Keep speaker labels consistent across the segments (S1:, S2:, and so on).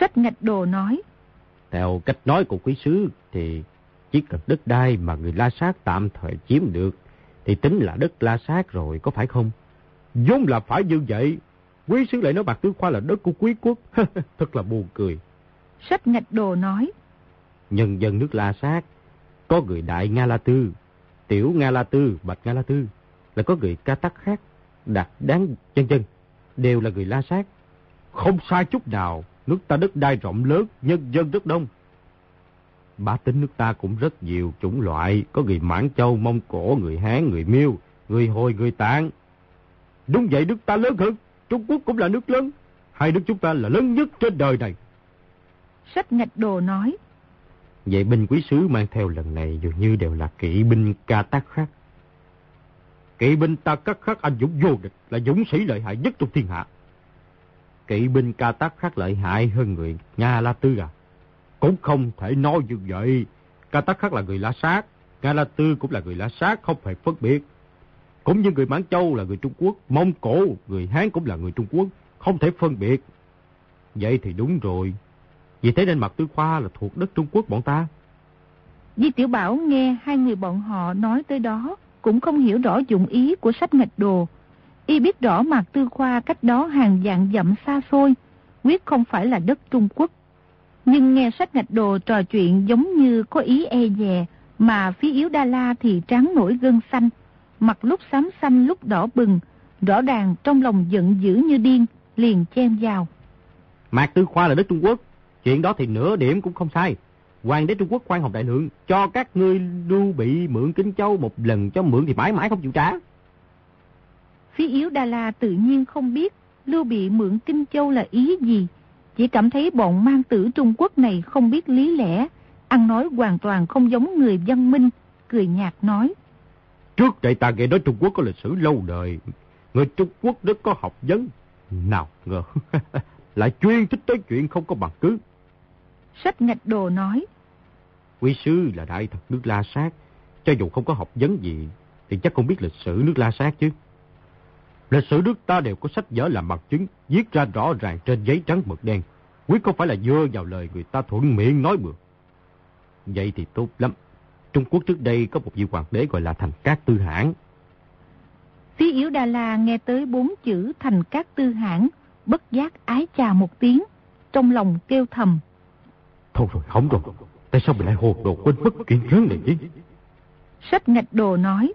S1: Sách ngạch đồ nói.
S2: Theo cách nói của quý sứ thì chỉ cần đất đai mà người La Sát tạm thời chiếm được thì tính là đất La Sát rồi, có phải không? vốn là phải như vậy. Quý sứ lại nói bạc tứ khoa là đất của quý quốc. Thật là buồn cười.
S1: Sách ngạch đồ nói.
S2: Nhân dân nước La Sát, có người Đại Nga La Tư, Tiểu Nga La Tư, Bạch Nga La Tư, là có người ca tắc khác, đạt đáng chân chân, đều là người La Sát. Không sai chút nào, nước ta đất đai rộng lớn, nhân dân rất đông. Bá tính nước ta cũng rất nhiều chủng loại, có người Mãn Châu, Mông Cổ, người Hán, người Miêu, người Hồi, người Tạng. Đúng vậy, nước ta lớn hơn, Trung Quốc cũng là nước lớn. Hai nước chúng ta là lớn nhất trên đời này.
S1: Sách ngạch đồ nói.
S2: Vậy binh quý sứ mang theo lần này dường như đều là kỵ binh ca tác khác. Kỵ binh ta cắt khắc anh dũng vô địch là dũng sĩ lợi hại nhất trong thiên hạ. Kỵ binh ca tác khác lợi hại hơn người Nga La Tư à? Cũng không thể nói như vậy. Ca tác khác là người La Sát, Nga La Tư cũng là người La Sát, không phải phân biệt. Cũng như người Mãn Châu là người Trung Quốc, Mông Cổ, người Hán cũng là người Trung Quốc, không thể phân biệt. Vậy thì đúng rồi. Vì thế nên mặt tư khoa là thuộc đất Trung Quốc bọn ta.
S1: Di Tiểu Bảo nghe hai người bọn họ nói tới đó, cũng không hiểu rõ dụng ý của sách ngạch đồ. Y biết rõ Mạc Tư Khoa cách đó hàng dạng dặm xa xôi, quyết không phải là đất Trung Quốc. Nhưng nghe sách ngạch đồ trò chuyện giống như có ý e dè, mà phía yếu Đa La thì trắng nổi gân xanh, mặt lúc xám xanh lúc đỏ bừng, rõ ràng trong lòng giận dữ như điên, liền chen vào.
S2: Mạc Tư Khoa là đất Trung Quốc, chuyện đó thì nửa điểm cũng không sai. Hoàng đế Trung Quốc quan Hồng Đại Lượng cho các ngươi lưu bị mượn Kinh Châu một lần cho mượn thì mãi mãi không chịu trả.
S1: Phía yếu Đà La tự nhiên không biết lưu bị mượn Kinh Châu là ý gì. Chỉ cảm thấy bọn mang tử Trung Quốc này không biết lý lẽ, ăn nói hoàn toàn không giống người văn minh, cười nhạt nói.
S2: Trước đây ta nghe nói Trung Quốc có lịch sử lâu đời, người Trung Quốc rất có học vấn. Nào ngờ, lại chuyên thích tới chuyện không có bằng cứ.
S1: Sách ngạch đồ nói.
S2: Quý sư là đại thật nước La Sát, cho dù không có học vấn gì, thì chắc không biết lịch sử nước La Sát chứ. Lịch sử nước ta đều có sách vở làm bằng chứng, viết ra rõ ràng trên giấy trắng mực đen. Quyết không phải là dưa vào lời người ta thuận miệng nói bừa. Vậy thì tốt lắm. Trung Quốc trước đây có một vị hoàng đế gọi là Thành Cát Tư Hãn.
S1: Phía Yếu Đà La nghe tới bốn chữ Thành Cát Tư Hãn, bất giác ái chà một tiếng, trong lòng kêu thầm.
S2: Thôi rồi, không rồi. Tại sao mình lại hồ đồ quên mất kiện lớn này chứ?
S1: Sách ngạch đồ nói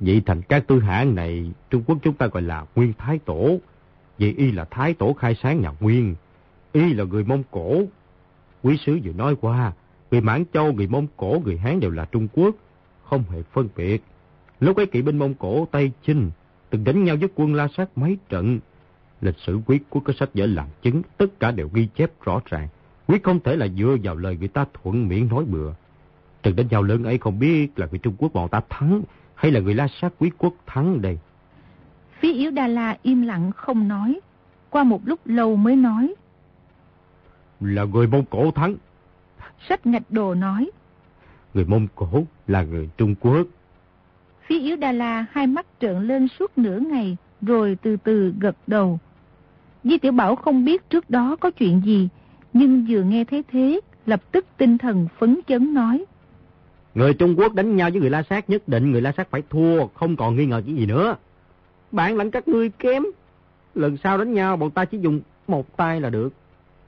S2: vậy thành các tư hãng này, Trung Quốc chúng ta gọi là Nguyên Thái Tổ. vậy y là Thái Tổ khai sáng nhà Nguyên. Y là người Mông Cổ. Quý sứ vừa nói qua, người Mãn Châu, người Mông Cổ, người Hán đều là Trung Quốc. Không hề phân biệt. Lúc ấy kỵ binh Mông Cổ, Tây Chinh, từng đánh nhau với quân La Sát mấy trận. Lịch sử quyết của các sách vở làm chứng, tất cả đều ghi chép rõ ràng. Quyết không thể là dựa vào lời người ta thuận miệng nói bừa. Trận đánh nhau lớn ấy không biết là người Trung Quốc bọn ta thắng hay là người La Sát quý quốc thắng đây.
S1: Phía Yếu Đà La im lặng không nói. Qua một lúc lâu mới nói.
S2: Là người Mông Cổ thắng.
S1: Sách ngạch đồ nói.
S2: Người Mông Cổ là người Trung Quốc.
S1: Phía Yếu Đà La hai mắt trợn lên suốt nửa ngày rồi từ từ gật đầu. Di Tiểu Bảo không biết trước đó có chuyện gì, nhưng vừa nghe thấy thế, lập tức tinh thần phấn chấn nói.
S2: Người Trung Quốc đánh nhau với người La Sát nhất định người La Sát phải thua, không còn nghi ngờ cái gì nữa. Bạn lãnh các ngươi kém. Lần sau đánh nhau bọn ta chỉ dùng một tay là được.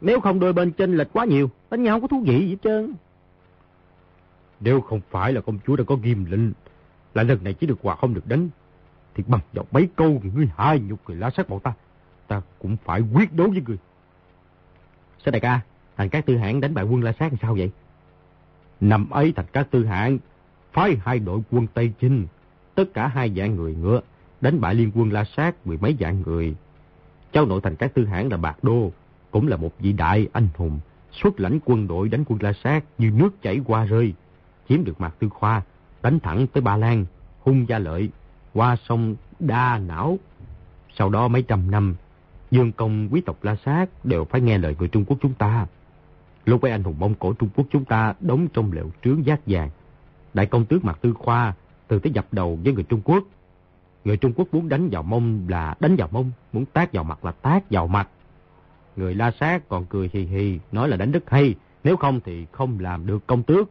S2: Nếu không đôi bên chênh lệch quá nhiều, đánh nhau không có thú vị gì hết trơn. Nếu không phải là công chúa đã có ghim lệnh, là lần này chỉ được quà không được đánh, thì bằng vào mấy câu người hai nhục người La Sát bọn ta, ta cũng phải quyết đấu với người. Sao đại ca, thành các tư hãng đánh bại quân La Sát làm sao vậy? Năm ấy thành các tư hạng, phái hai đội quân Tây Chinh, tất cả hai dạng người ngựa, đánh bại liên quân La Sát mười mấy vạn người. Cháu nội thành các tư hãng là Bạc Đô, cũng là một vị đại anh hùng, xuất lãnh quân đội đánh quân La Sát như nước chảy qua rơi, chiếm được Mạc Tư Khoa, đánh thẳng tới Ba Lan, hung gia lợi, qua sông Đa Não. Sau đó mấy trăm năm, dương công quý tộc La Sát đều phải nghe lời người Trung Quốc chúng ta. Lúc ấy anh hùng Mông Cổ Trung Quốc chúng ta đóng trong lều trướng giác vàng. Đại công tước Mạc Tư Khoa từ tới dập đầu với người Trung Quốc. Người Trung Quốc muốn đánh vào mông là đánh vào mông, muốn tác vào mặt là tác vào mặt. Người La Sát còn cười hì hì, nói là đánh rất hay, nếu không thì không làm được công tước.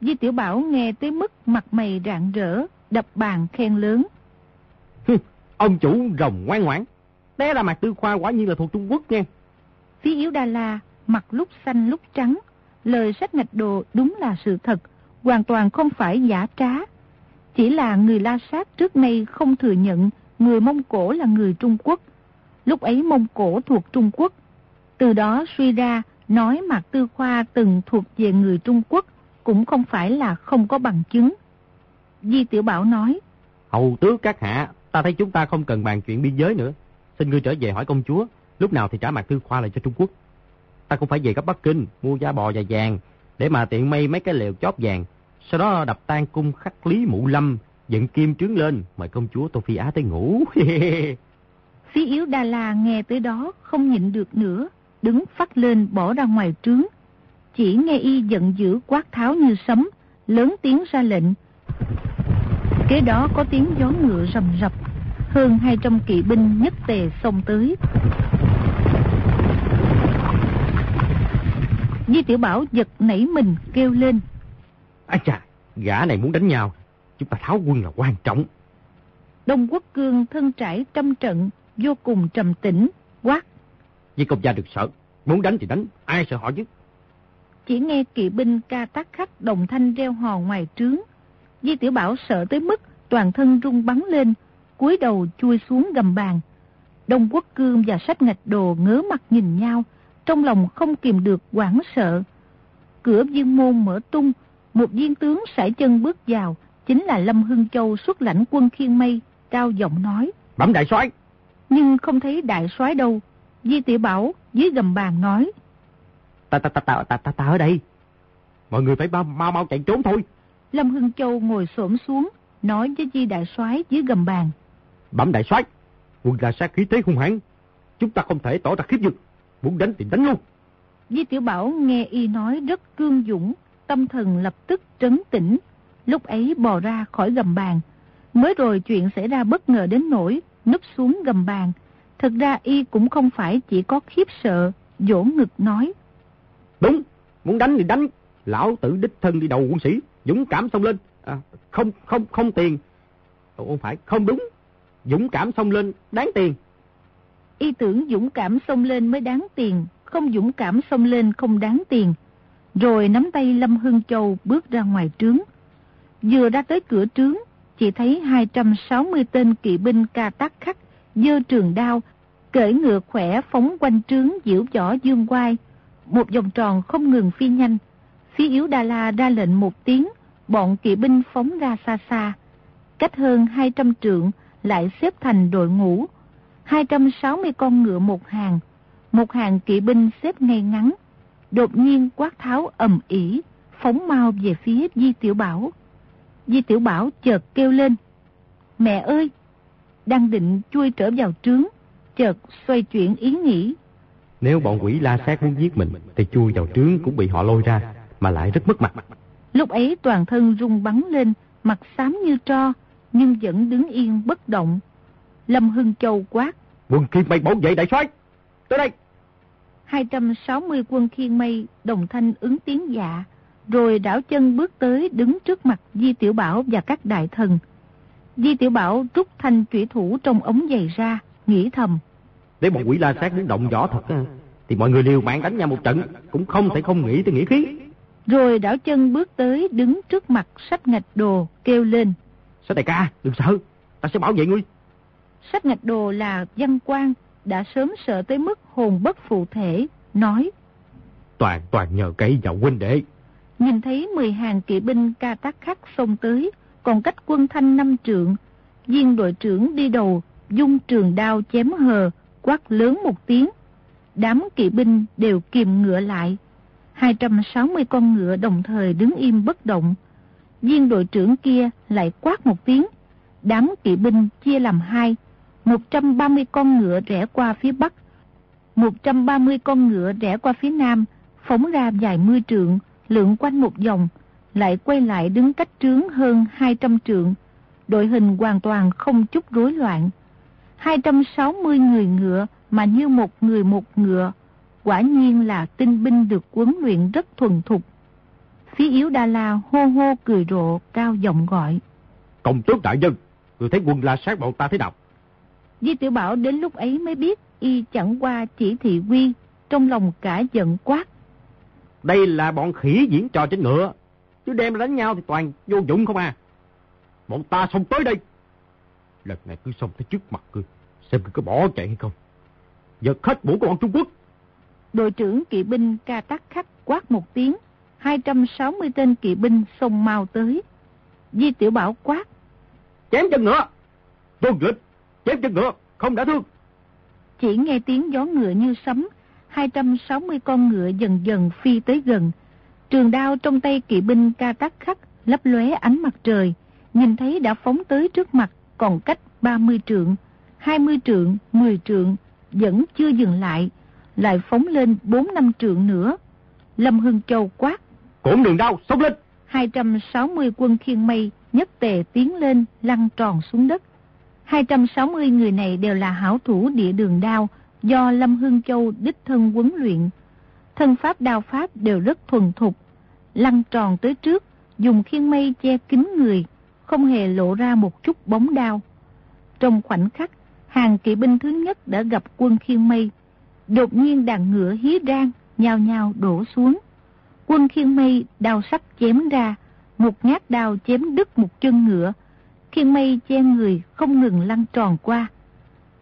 S1: Di Tiểu Bảo nghe tới mức mặt mày rạng rỡ, đập bàn khen lớn.
S2: ông chủ rồng ngoan ngoãn, té ra mặt tư khoa quả nhiên là thuộc Trung Quốc nha.
S1: Phí Yếu Đa La, mặt lúc xanh lúc trắng, lời sách ngạch đồ đúng là sự thật, hoàn toàn không phải giả trá. Chỉ là người La Sát trước nay không thừa nhận người Mông Cổ là người Trung Quốc. Lúc ấy Mông Cổ thuộc Trung Quốc. Từ đó suy ra nói Mạc Tư Khoa từng thuộc về người Trung Quốc cũng không phải là không có bằng chứng. Di Tiểu Bảo nói.
S2: Hầu tứ các hạ, ta thấy chúng ta không cần bàn chuyện biên giới nữa. Xin ngươi trở về hỏi công chúa, lúc nào thì trả Mạc Tư Khoa lại cho Trung Quốc. Ta cũng phải về gấp Bắc Kinh, mua da bò và vàng, để mà tiện may mấy cái lều chóp vàng. Sau đó đập tan cung khắc lý mụ lâm, dựng kim trướng lên, mời công chúa Tô Phi Á tới ngủ.
S1: Phí yếu Đà La nghe tới đó không nhịn được nữa, đứng phát lên bỏ ra ngoài trướng. Chỉ nghe y giận dữ quát tháo như sấm, lớn tiếng ra lệnh. Kế đó có tiếng gió ngựa rầm rập, hơn 200 kỵ binh nhất tề xông tới. Di Tiểu Bảo giật nảy mình kêu lên.
S2: Ái chà, gã này muốn đánh nhau, chúng ta tháo quân là quan trọng.
S1: Đông Quốc Cương thân trải trăm trận, vô cùng trầm tĩnh, quát.
S2: Di công gia được sợ, muốn đánh thì đánh, ai sợ họ chứ?
S1: Chỉ nghe kỵ binh ca tác khắc đồng thanh reo hò ngoài trướng. Di Tiểu Bảo sợ tới mức toàn thân rung bắn lên, cúi đầu chui xuống gầm bàn. Đông Quốc Cương và sách ngạch đồ ngớ mặt nhìn nhau, trong lòng không kìm được quảng sợ. Cửa viên môn mở tung, một viên tướng sải chân bước vào, chính là Lâm Hưng Châu xuất lãnh quân khiên mây, cao giọng nói.
S2: Bẩm đại soái
S1: Nhưng không thấy đại soái đâu. Di Tiểu Bảo dưới gầm bàn nói.
S2: Ta ta ta ta ta ta, ta ở đây. Mọi người phải mau mau, mau chạy trốn thôi.
S1: Lâm Hưng Châu ngồi xổm xuống, nói với Di đại soái dưới gầm bàn.
S2: Bẩm đại soái, quân là sát khí thế hung hãn, chúng ta không thể tỏ ra khiếp nhược, muốn đánh thì đánh luôn.
S1: Di Tiểu Bảo nghe y nói rất cương dũng, tâm thần lập tức trấn tĩnh, lúc ấy bò ra khỏi gầm bàn. Mới rồi chuyện xảy ra bất ngờ đến nỗi núp xuống gầm bàn. Thực ra y cũng không phải chỉ có khiếp sợ, dỗ ngực nói.
S2: Đúng, muốn đánh thì đánh, lão tử đích thân đi đầu quân sĩ, dũng cảm xông lên, à, không không không tiền. Không phải, không đúng, dũng cảm xông lên, đáng tiền.
S1: Y tưởng dũng cảm xông lên mới đáng tiền, không dũng cảm xông lên không đáng tiền. Rồi nắm tay Lâm Hưng Châu bước ra ngoài trướng. Vừa ra tới cửa trướng, chỉ thấy 260 tên kỵ binh ca tắc khắc, dơ trường đao, cởi ngựa khỏe phóng quanh trướng diễu võ dương quai. Một vòng tròn không ngừng phi nhanh. Phía yếu Đà La ra lệnh một tiếng, bọn kỵ binh phóng ra xa xa. Cách hơn 200 trượng lại xếp thành đội ngũ. 260 con ngựa một hàng. Một hàng kỵ binh xếp ngay ngắn. Đột nhiên quát tháo ầm ỉ, phóng mau về phía Di Tiểu Bảo. Di Tiểu Bảo chợt kêu lên. Mẹ ơi! Đang định chui trở vào trướng, chợt xoay chuyển ý nghĩ.
S2: Nếu bọn quỷ la sát muốn giết mình, thì chui vào trướng cũng bị họ lôi ra, mà lại rất mất mặt.
S1: Lúc ấy toàn thân rung bắn lên, mặt xám như tro, nhưng vẫn đứng yên bất động. Lâm Hưng Châu quát.
S2: Quân khiên mây bảo vệ đại soái Tới đây!
S1: 260 quân khiên mây đồng thanh ứng tiếng dạ, rồi đảo chân bước tới đứng trước mặt Di Tiểu Bảo và các đại thần. Di Tiểu Bảo rút thanh trụy thủ trong ống giày ra, nghĩ thầm.
S2: Nếu bọn quỷ la sát muốn động võ thật thì mọi người liều mạng đánh nhau một trận, cũng không thể không nghĩ tới nghĩa khí.
S1: Rồi đảo chân bước tới đứng trước mặt sách ngạch đồ, kêu lên.
S2: Sách đại ca, đừng sợ, ta sẽ bảo vệ ngươi.
S1: Sách ngạch đồ là văn quan, đã sớm sợ tới mức hồn bất phụ thể, nói.
S2: Toàn toàn nhờ cậy vào huynh đệ.
S1: Nhìn thấy 10 hàng kỵ binh ca tác khắc xông tới, còn cách quân thanh năm trượng, Viên đội trưởng đi đầu, dung trường đao chém hờ, quát lớn một tiếng. Đám kỵ binh đều kìm ngựa lại. 260 con ngựa đồng thời đứng im bất động. Viên đội trưởng kia lại quát một tiếng. Đám kỵ binh chia làm hai. 130 con ngựa rẽ qua phía bắc. 130 con ngựa rẽ qua phía nam, phóng ra dài mươi trượng, lượn quanh một vòng, lại quay lại đứng cách trướng hơn 200 trượng. Đội hình hoàn toàn không chút rối loạn. 260 người ngựa mà như một người một ngựa, quả nhiên là tinh binh được huấn luyện rất thuần thục. Phía yếu Đa La hô hô cười rộ, cao giọng gọi.
S2: Công tước đại nhân, người thấy quân la sát bọn ta thế nào?
S1: Di Tiểu Bảo đến lúc ấy mới biết y chẳng qua chỉ thị quy, trong lòng cả giận quát.
S2: Đây là bọn khỉ diễn trò trên ngựa, chứ đem đánh nhau thì toàn vô dụng không à. Bọn ta xông tới đây. Lần này cứ xông tới trước mặt cười, xem cứ có bỏ chạy hay không. Giật hết mũ của bọn Trung Quốc.
S1: Đội trưởng kỵ binh ca tắc khắc quát một tiếng, 260 tên kỵ binh xông mau tới. Di Tiểu Bảo quát.
S2: Chém chân ngựa. Tôn nghịch, chém chân ngựa, không đã thương.
S1: Chỉ nghe tiếng gió ngựa như sấm, 260 con ngựa dần dần phi tới gần. Trường đao trong tay kỵ binh ca tắc khắc lấp lóe ánh mặt trời, nhìn thấy đã phóng tới trước mặt còn cách 30 trượng, 20 trượng, 10 trượng, vẫn chưa dừng lại, lại phóng lên 4 năm trượng nữa. Lâm Hưng Châu quát.
S2: Cổn đường đao, xông lên!
S1: 260 quân khiên mây nhất tề tiến lên lăn tròn xuống đất. 260 người này đều là hảo thủ địa đường đao do Lâm Hương Châu đích thân huấn luyện. Thân pháp đao pháp đều rất thuần thục, lăn tròn tới trước, dùng khiên mây che kín người, không hề lộ ra một chút bóng đao. Trong khoảnh khắc, hàng kỵ binh thứ nhất đã gặp quân khiên mây. Đột nhiên đàn ngựa hí rang, nhào nhào đổ xuống. Quân khiên mây đao sắc chém ra, một nhát đao chém đứt một chân ngựa. Thiên mây che người không ngừng lăn tròn qua.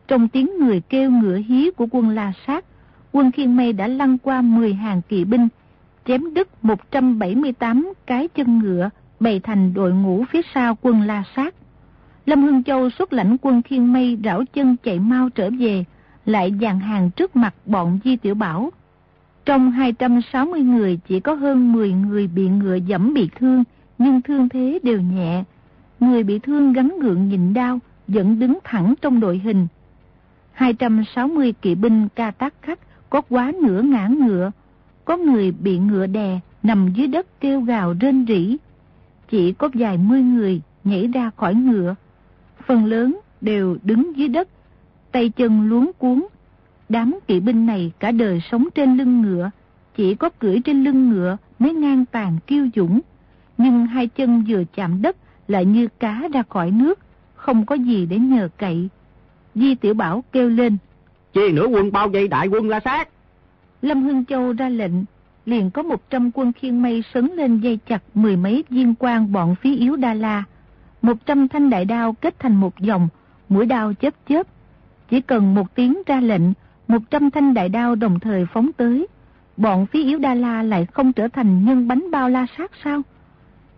S1: Trong tiếng người kêu ngựa hí của quân La Sát, quân Thiên mây đã lăn qua 10 hàng kỵ binh, chém đứt 178 cái chân ngựa, bày thành đội ngũ phía sau quân La Sát. Lâm Hưng Châu xuất lãnh quân Thiên mây rảo chân chạy mau trở về, lại dàn hàng trước mặt bọn Di Tiểu Bảo. Trong 260 người chỉ có hơn 10 người bị ngựa dẫm bị thương, nhưng thương thế đều nhẹ. Người bị thương gắn gượng nhịn đau, vẫn đứng thẳng trong đội hình. 260 kỵ binh ca tác khách có quá nửa ngã ngựa, có người bị ngựa đè nằm dưới đất kêu gào rên rỉ. Chỉ có vài mươi người nhảy ra khỏi ngựa, phần lớn đều đứng dưới đất, tay chân luống cuốn. Đám kỵ binh này cả đời sống trên lưng ngựa, chỉ có cưỡi trên lưng ngựa mới ngang tàn kiêu dũng. Nhưng hai chân vừa chạm đất lại như cá ra khỏi nước, không có gì để nhờ cậy. Di Tiểu Bảo kêu lên.
S2: Chia nửa quân bao vây đại quân la sát.
S1: Lâm Hưng Châu ra lệnh, liền có một trăm quân khiên mây sấn lên dây chặt mười mấy viên quan bọn phí yếu Đa La. Một trăm thanh đại đao kết thành một dòng, mũi đao chớp chớp. Chỉ cần một tiếng ra lệnh, một trăm thanh đại đao đồng thời phóng tới. Bọn phí yếu Đa La lại không trở thành nhân bánh bao la sát sao?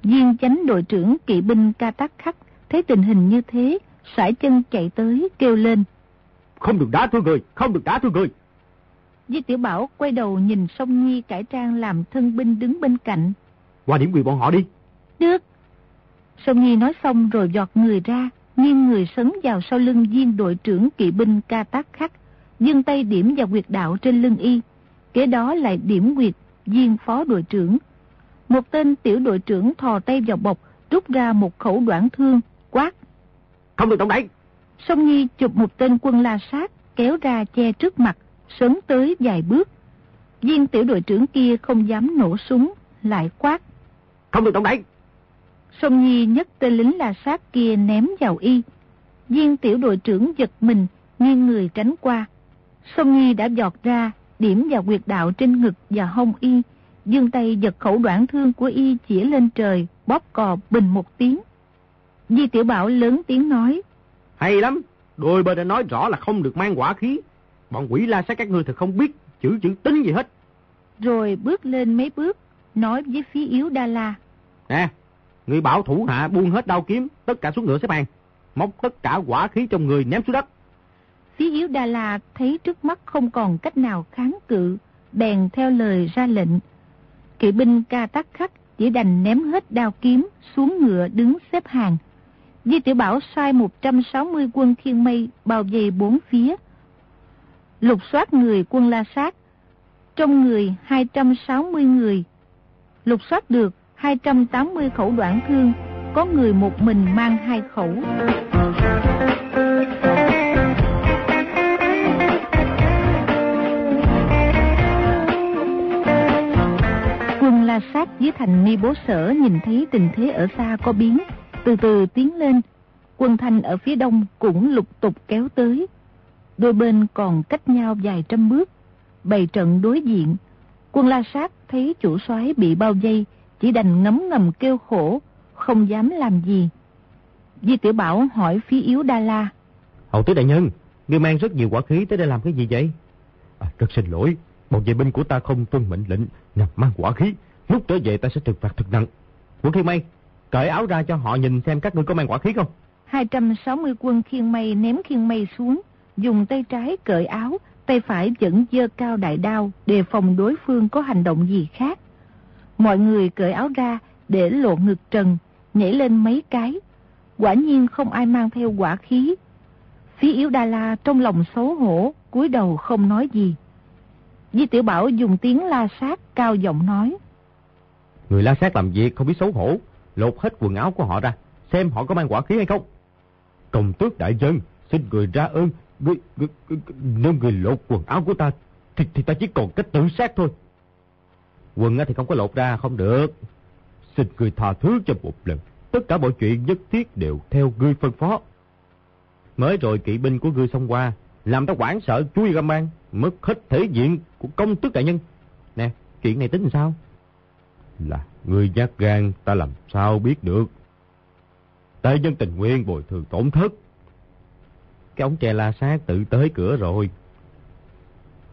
S1: Viên chánh đội trưởng kỵ binh ca tắc khắc thấy tình hình như thế, sải chân chạy tới kêu lên.
S2: Không được đá tôi người, không được đá tôi người.
S1: Di Tiểu Bảo quay đầu nhìn Song Nhi cải trang làm thân binh đứng bên cạnh.
S2: Qua điểm quyền bọn họ đi.
S1: Được. Song Nhi nói xong rồi giọt người ra, nghiêng người sấn vào sau lưng viên đội trưởng kỵ binh ca tác khắc, dương tay điểm vào quyệt đạo trên lưng y. Kế đó lại điểm quyệt viên phó đội trưởng. Một tên tiểu đội trưởng thò tay vào bọc, rút ra một khẩu đoạn thương, quát.
S2: Không được động đậy.
S1: Song Nhi chụp một tên quân la sát, kéo ra che trước mặt, sớm tới vài bước. Viên tiểu đội trưởng kia không dám nổ súng, lại quát.
S2: Không được động đậy.
S1: Song Nhi nhấc tên lính la sát kia ném vào y. Viên tiểu đội trưởng giật mình, nghiêng người tránh qua. Song Nhi đã giọt ra, điểm vào quyệt đạo trên ngực và hông y. Dương tay giật khẩu đoạn thương của y chỉ lên trời, bóp cò bình một tiếng. Di Tiểu Bảo lớn tiếng nói.
S2: Hay lắm, đôi bên đã nói rõ là không được mang quả khí. Bọn quỷ la sát các ngươi thật không biết chữ chữ tính gì hết.
S1: Rồi bước lên mấy bước, nói với phía yếu Đa La.
S2: Nè, người bảo thủ hạ buông hết đao kiếm, tất cả xuống ngựa xếp hàng. móc tất cả quả khí trong người ném xuống đất.
S1: Phía yếu Đà La thấy trước mắt không còn cách nào kháng cự, bèn theo lời ra lệnh. Kỵ binh ca tắc khắc chỉ đành ném hết đao kiếm xuống ngựa đứng xếp hàng. Di Tiểu Bảo sai 160 quân thiên mây bao vây bốn phía. Lục soát người quân La Sát. Trong người 260 người. Lục soát được 280 khẩu đoạn thương, có người một mình mang hai khẩu. Dưới thành Ni Bố Sở nhìn thấy tình thế ở xa có biến, từ từ tiến lên. Quân Thanh ở phía đông cũng lục tục kéo tới. Đôi bên còn cách nhau vài trăm bước, bày trận đối diện. Quân La Sát thấy chủ soái bị bao dây chỉ đành ngấm ngầm kêu khổ, không dám làm gì. Di Tiểu Bảo hỏi phía yếu Đa La.
S2: Hậu tứ đại nhân, ngươi mang rất nhiều quả khí tới đây làm cái gì vậy? À, rất xin lỗi, bọn vệ binh của ta không tuân mệnh lệnh, nằm mang quả khí. Lúc trở về ta sẽ trừng phạt thật nặng. Quân Khiên Mây, cởi áo ra cho họ nhìn xem các ngươi có mang quả khí không?
S1: 260 quân khiên mây ném khiên mây xuống, dùng tay trái cởi áo, tay phải vẫn dơ cao đại đao, đề phòng đối phương có hành động gì khác. Mọi người cởi áo ra để lộ ngực trần, nhảy lên mấy cái. Quả nhiên không ai mang theo quả khí. Phí yếu Đa La trong lòng xấu hổ, cúi đầu không nói gì. Di Tiểu Bảo dùng tiếng la sát cao giọng nói.
S2: Người la sát làm việc không biết xấu hổ, lột hết quần áo của họ ra, xem họ có mang quả khí hay không. Công tước đại dân, xin người ra ơn, người, người, người, nếu người lột quần áo của ta, thì, thì ta chỉ còn cách tự sát thôi. Quần thì không có lột ra, không được. Xin người tha thứ cho một lần, tất cả mọi chuyện nhất thiết đều theo ngươi phân phó. Mới rồi kỵ binh của ngươi xông qua, làm ta quảng sợ chui ra mang, mất hết thể diện của công tước đại nhân. Nè, chuyện này tính sao? Là người giác gan ta làm sao biết được. Tây nhân tình nguyên bồi thường tổn thất. Cái ống tre la sát tự tới cửa rồi.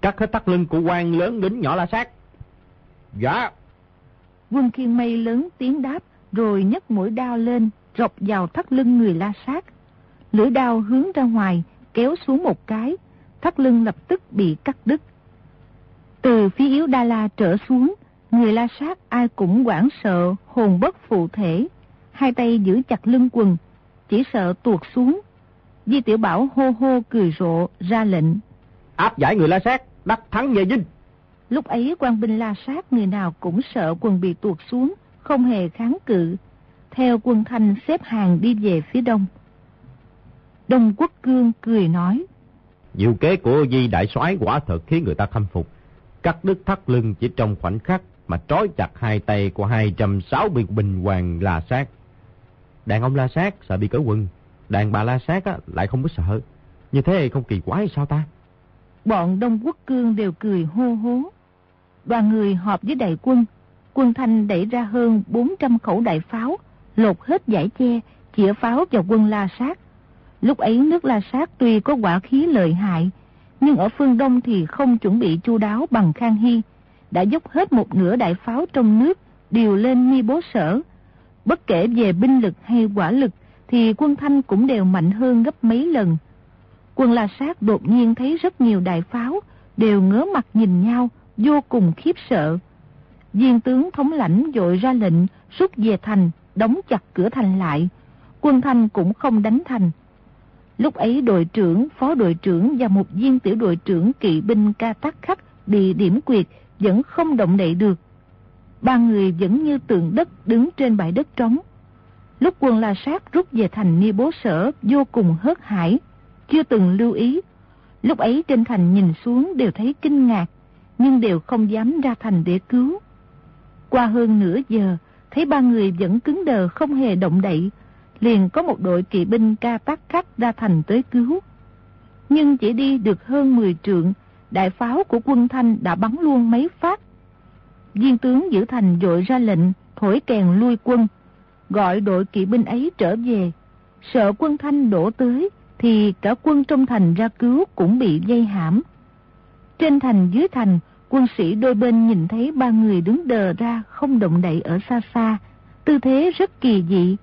S2: Cắt hết tắt lưng của quan lớn đến nhỏ la sát. Dạ.
S1: Quân khiên mây lớn tiếng đáp, rồi nhấc mũi đao lên, rọc vào thắt lưng người la sát. Lưỡi đao hướng ra ngoài, kéo xuống một cái, thắt lưng lập tức bị cắt đứt. Từ phía yếu Đa La trở xuống, người la sát ai cũng quảng sợ, hồn bất phụ thể, hai tay giữ chặt lưng quần, chỉ sợ tuột xuống. Di Tiểu Bảo hô hô cười rộ ra lệnh.
S2: Áp giải người la sát, đắc thắng về dinh.
S1: Lúc ấy quan binh la sát người nào cũng sợ quần bị tuột xuống, không hề kháng cự. Theo quân thanh xếp hàng đi về phía đông. Đông Quốc Cương cười nói.
S2: Diệu kế của Di Đại soái quả thật khiến người ta khâm phục. Cắt đứt thắt lưng chỉ trong khoảnh khắc mà trói chặt hai tay của 260 bình hoàng la sát. Đàn ông la sát sợ bị cởi quần, đàn bà la sát á, lại không có sợ. Như thế không kỳ quái sao ta?
S1: Bọn Đông Quốc Cương đều cười hô hố. Đoàn người họp với đại quân. Quân Thanh đẩy ra hơn 400 khẩu đại pháo, lột hết giải che, chĩa pháo vào quân La Sát. Lúc ấy nước La Sát tuy có quả khí lợi hại, nhưng ở phương Đông thì không chuẩn bị chu đáo bằng Khang Hy. Đã dốc hết một nửa đại pháo trong nước, điều lên mi bố sở. Bất kể về binh lực hay quả lực, thì quân Thanh cũng đều mạnh hơn gấp mấy lần. Quân La Sát đột nhiên thấy rất nhiều đại pháo, đều ngớ mặt nhìn nhau, vô cùng khiếp sợ. Viên tướng thống lãnh dội ra lệnh rút về thành, đóng chặt cửa thành lại. Quân Thanh cũng không đánh thành. Lúc ấy đội trưởng, phó đội trưởng và một viên tiểu đội trưởng kỵ binh ca tắc khắc bị điểm quyệt vẫn không động đậy được. Ba người vẫn như tượng đất đứng trên bãi đất trống. Lúc quân La Sát rút về thành Ni Bố Sở vô cùng hớt hải, chưa từng lưu ý. Lúc ấy trên thành nhìn xuống đều thấy kinh ngạc, nhưng đều không dám ra thành để cứu. Qua hơn nửa giờ, thấy ba người vẫn cứng đờ không hề động đậy, liền có một đội kỵ binh ca tác khắc ra thành tới cứu. Nhưng chỉ đi được hơn 10 trượng, đại pháo của quân Thanh đã bắn luôn mấy phát. Viên tướng giữ thành dội ra lệnh, thổi kèn lui quân, gọi đội kỵ binh ấy trở về. Sợ quân Thanh đổ tới, thì cả quân trong thành ra cứu cũng bị dây hãm. Trên thành dưới thành, quân sĩ đôi bên nhìn thấy ba người đứng đờ ra không động đậy ở xa xa, tư thế rất kỳ dị.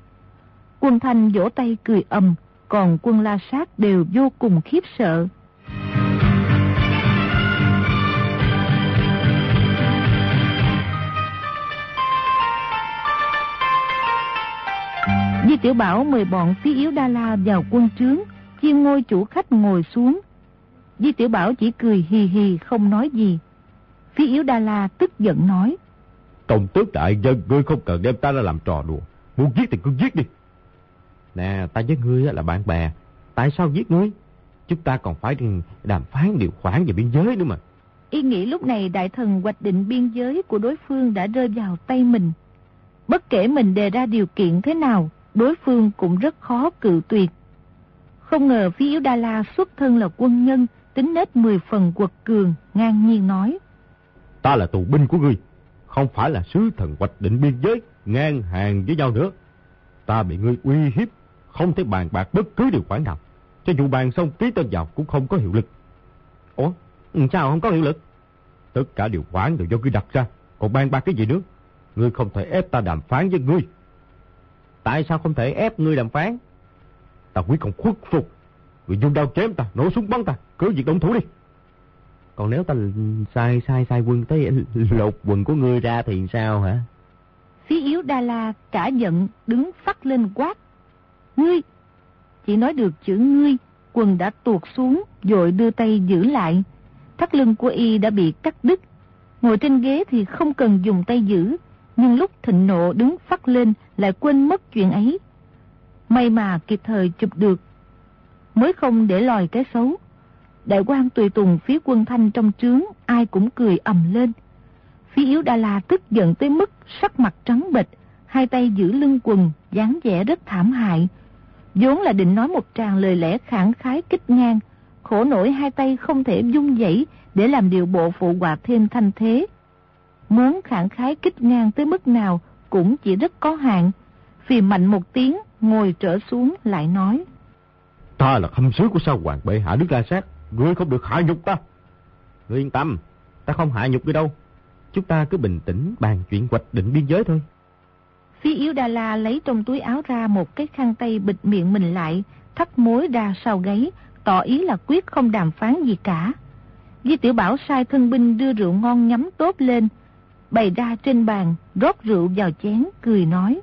S1: Quân Thanh vỗ tay cười ầm, còn quân La Sát đều vô cùng khiếp sợ. Di Tiểu Bảo mời bọn phí yếu Đa La vào quân trướng, chiên ngôi chủ khách ngồi xuống. Di Tiểu Bảo chỉ cười hì hì không nói gì. Phí yếu Đa La tức giận nói.
S2: Công tước đại dân, ngươi không cần đem ta ra làm trò đùa. Muốn giết thì cứ giết đi. Nè, ta với ngươi là bạn bè. Tại sao giết ngươi? Chúng ta còn phải đàm phán điều khoản về biên giới nữa mà.
S1: Y nghĩ lúc này đại thần hoạch định biên giới của đối phương đã rơi vào tay mình. Bất kể mình đề ra điều kiện thế nào, đối phương cũng rất khó cự tuyệt. Không ngờ phía yếu Đa La xuất thân là quân nhân, tính nết mười phần quật cường, ngang nhiên nói.
S2: Ta là tù binh của ngươi, không phải là sứ thần hoạch định biên giới, ngang hàng với nhau nữa. Ta bị ngươi uy hiếp, không thể bàn bạc bất cứ điều khoản nào. Cho dù bàn xong ký tên vào cũng không có hiệu lực. Ủa, ừ, sao không có hiệu lực? Tất cả điều khoản đều do ngươi đặt ra, còn bàn bạc cái gì nữa? Ngươi không thể ép ta đàm phán với ngươi. Tại sao không thể ép ngươi đàm phán? Ta quyết không khuất phục. Người dùng đao chém ta, nổ súng bắn ta, cứ việc động thủ đi. Còn nếu ta sai sai sai quân tới lột quần của ngươi ra thì sao hả?
S1: Phí yếu Đa La cả giận đứng phát lên quát. Ngươi! Chỉ nói được chữ ngươi, quần đã tuột xuống, rồi đưa tay giữ lại. Thắt lưng của y đã bị cắt đứt. Ngồi trên ghế thì không cần dùng tay giữ, nhưng lúc thịnh nộ đứng phát lên lại quên mất chuyện ấy. May mà kịp thời chụp được, mới không để lòi cái xấu. Đại quan tùy tùng phía quân thanh trong trướng, ai cũng cười ầm lên. Phía yếu Đa La tức giận tới mức sắc mặt trắng bệch, hai tay giữ lưng quần, dáng vẻ rất thảm hại. vốn là định nói một tràng lời lẽ khẳng khái kích ngang, khổ nổi hai tay không thể dung dãy để làm điều bộ phụ họa thêm thanh thế. Muốn khẳng khái kích ngang tới mức nào cũng chỉ rất có hạn. Vì mạnh một tiếng, ngồi trở xuống lại nói.
S2: Ta là khâm sứ của sao hoàng bệ hạ Đức La Sát, ngươi không được hạ nhục ta. Ngươi yên tâm, ta không hạ nhục ngươi đâu. Chúng ta cứ bình tĩnh bàn chuyện hoạch định biên giới thôi.
S1: Phi Yếu Đà La lấy trong túi áo ra một cái khăn tay bịt miệng mình lại, thắt mối ra sau gáy, tỏ ý là quyết không đàm phán gì cả. Di Tiểu Bảo sai thân binh đưa rượu ngon nhắm tốt lên, bày ra trên bàn, rót rượu vào chén, cười nói.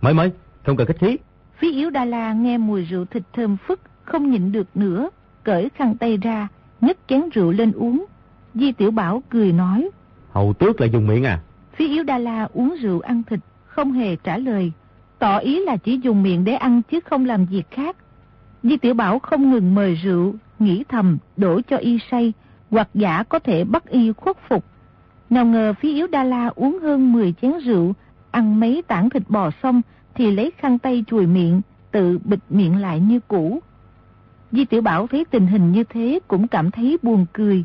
S2: Mới mới, không cần khách khí.
S1: Phi Yếu Đà La nghe mùi rượu thịt thơm phức, không nhịn được nữa, cởi khăn tay ra, nhấc chén rượu lên uống. Di Tiểu Bảo cười nói.
S2: Hầu tước là dùng miệng à?
S1: Phi Yếu Đà La uống rượu ăn thịt, không hề trả lời. Tỏ ý là chỉ dùng miệng để ăn chứ không làm việc khác. Di Tiểu Bảo không ngừng mời rượu, nghĩ thầm, đổ cho y say, hoặc giả có thể bắt y khuất phục. Nào ngờ phí Yếu Đa La uống hơn 10 chén rượu, ăn mấy tảng thịt bò xong thì lấy khăn tay chùi miệng, tự bịt miệng lại như cũ. Di Tiểu Bảo thấy tình hình như thế cũng cảm thấy buồn cười.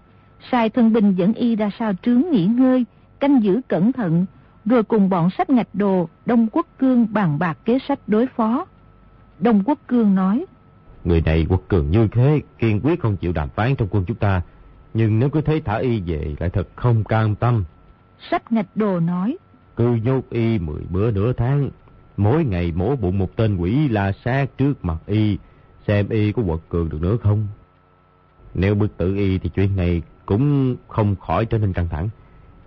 S1: Sai thân binh dẫn y ra sao trướng nghỉ ngơi, canh giữ cẩn thận, rồi cùng bọn sách ngạch đồ Đông Quốc Cương bàn bạc kế sách đối phó. Đông Quốc Cương nói,
S2: Người này quốc cường như thế, kiên quyết không chịu đàm phán trong quân chúng ta. Nhưng nếu cứ thấy thả y về lại thật không cam tâm.
S1: Sách ngạch đồ nói,
S2: Cứ nhốt y mười bữa nửa tháng, mỗi ngày mổ bụng một tên quỷ la sát trước mặt y, xem y có quật cường được nữa không. Nếu bức tử y thì chuyện này cũng không khỏi trở nên căng thẳng.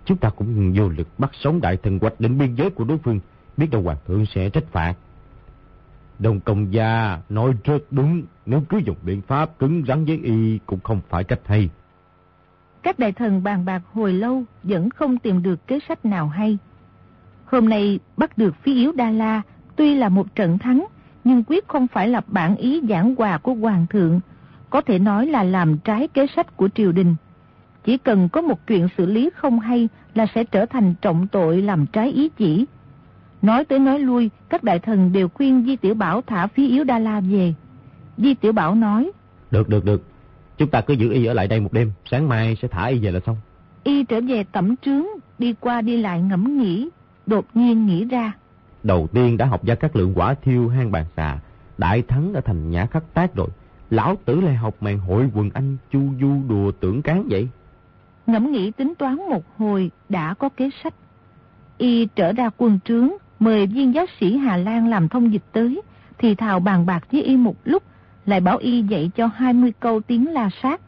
S2: Chúng ta cũng vô lực bắt sống đại thần hoạch định biên giới của đối phương, biết đâu hoàng thượng sẽ trách phạt. Đồng công gia nói rất đúng, nếu cứ dùng biện pháp cứng rắn với y cũng không phải cách hay.
S1: Các đại thần bàn bạc hồi lâu vẫn không tìm được kế sách nào hay. Hôm nay bắt được phi yếu Đa La tuy là một trận thắng, nhưng quyết không phải là bản ý giảng hòa của Hoàng thượng, có thể nói là làm trái kế sách của triều đình. Chỉ cần có một chuyện xử lý không hay là sẽ trở thành trọng tội làm trái ý chỉ. Nói tới nói lui, các đại thần đều khuyên Di Tiểu Bảo thả phí yếu Đa La về. Di Tiểu Bảo nói,
S2: Được, được, được. Chúng ta cứ giữ y ở lại đây một đêm, sáng mai sẽ thả y về là xong.
S1: Y trở về tẩm trướng, đi qua đi lại ngẫm nghĩ, đột nhiên nghĩ ra.
S2: Đầu tiên đã học ra các lượng quả thiêu hang bàn xà, đại thắng đã thành nhã khắc tác rồi. Lão tử lại học màn hội quần anh chu du đùa tưởng cán vậy.
S1: Ngẫm nghĩ tính toán một hồi đã có kế sách. Y trở ra quân trướng, mời viên giáo sĩ Hà Lan làm thông dịch tới, thì thào bàn bạc với Y một lúc, lại bảo y dạy cho 20 câu tiếng La Sát.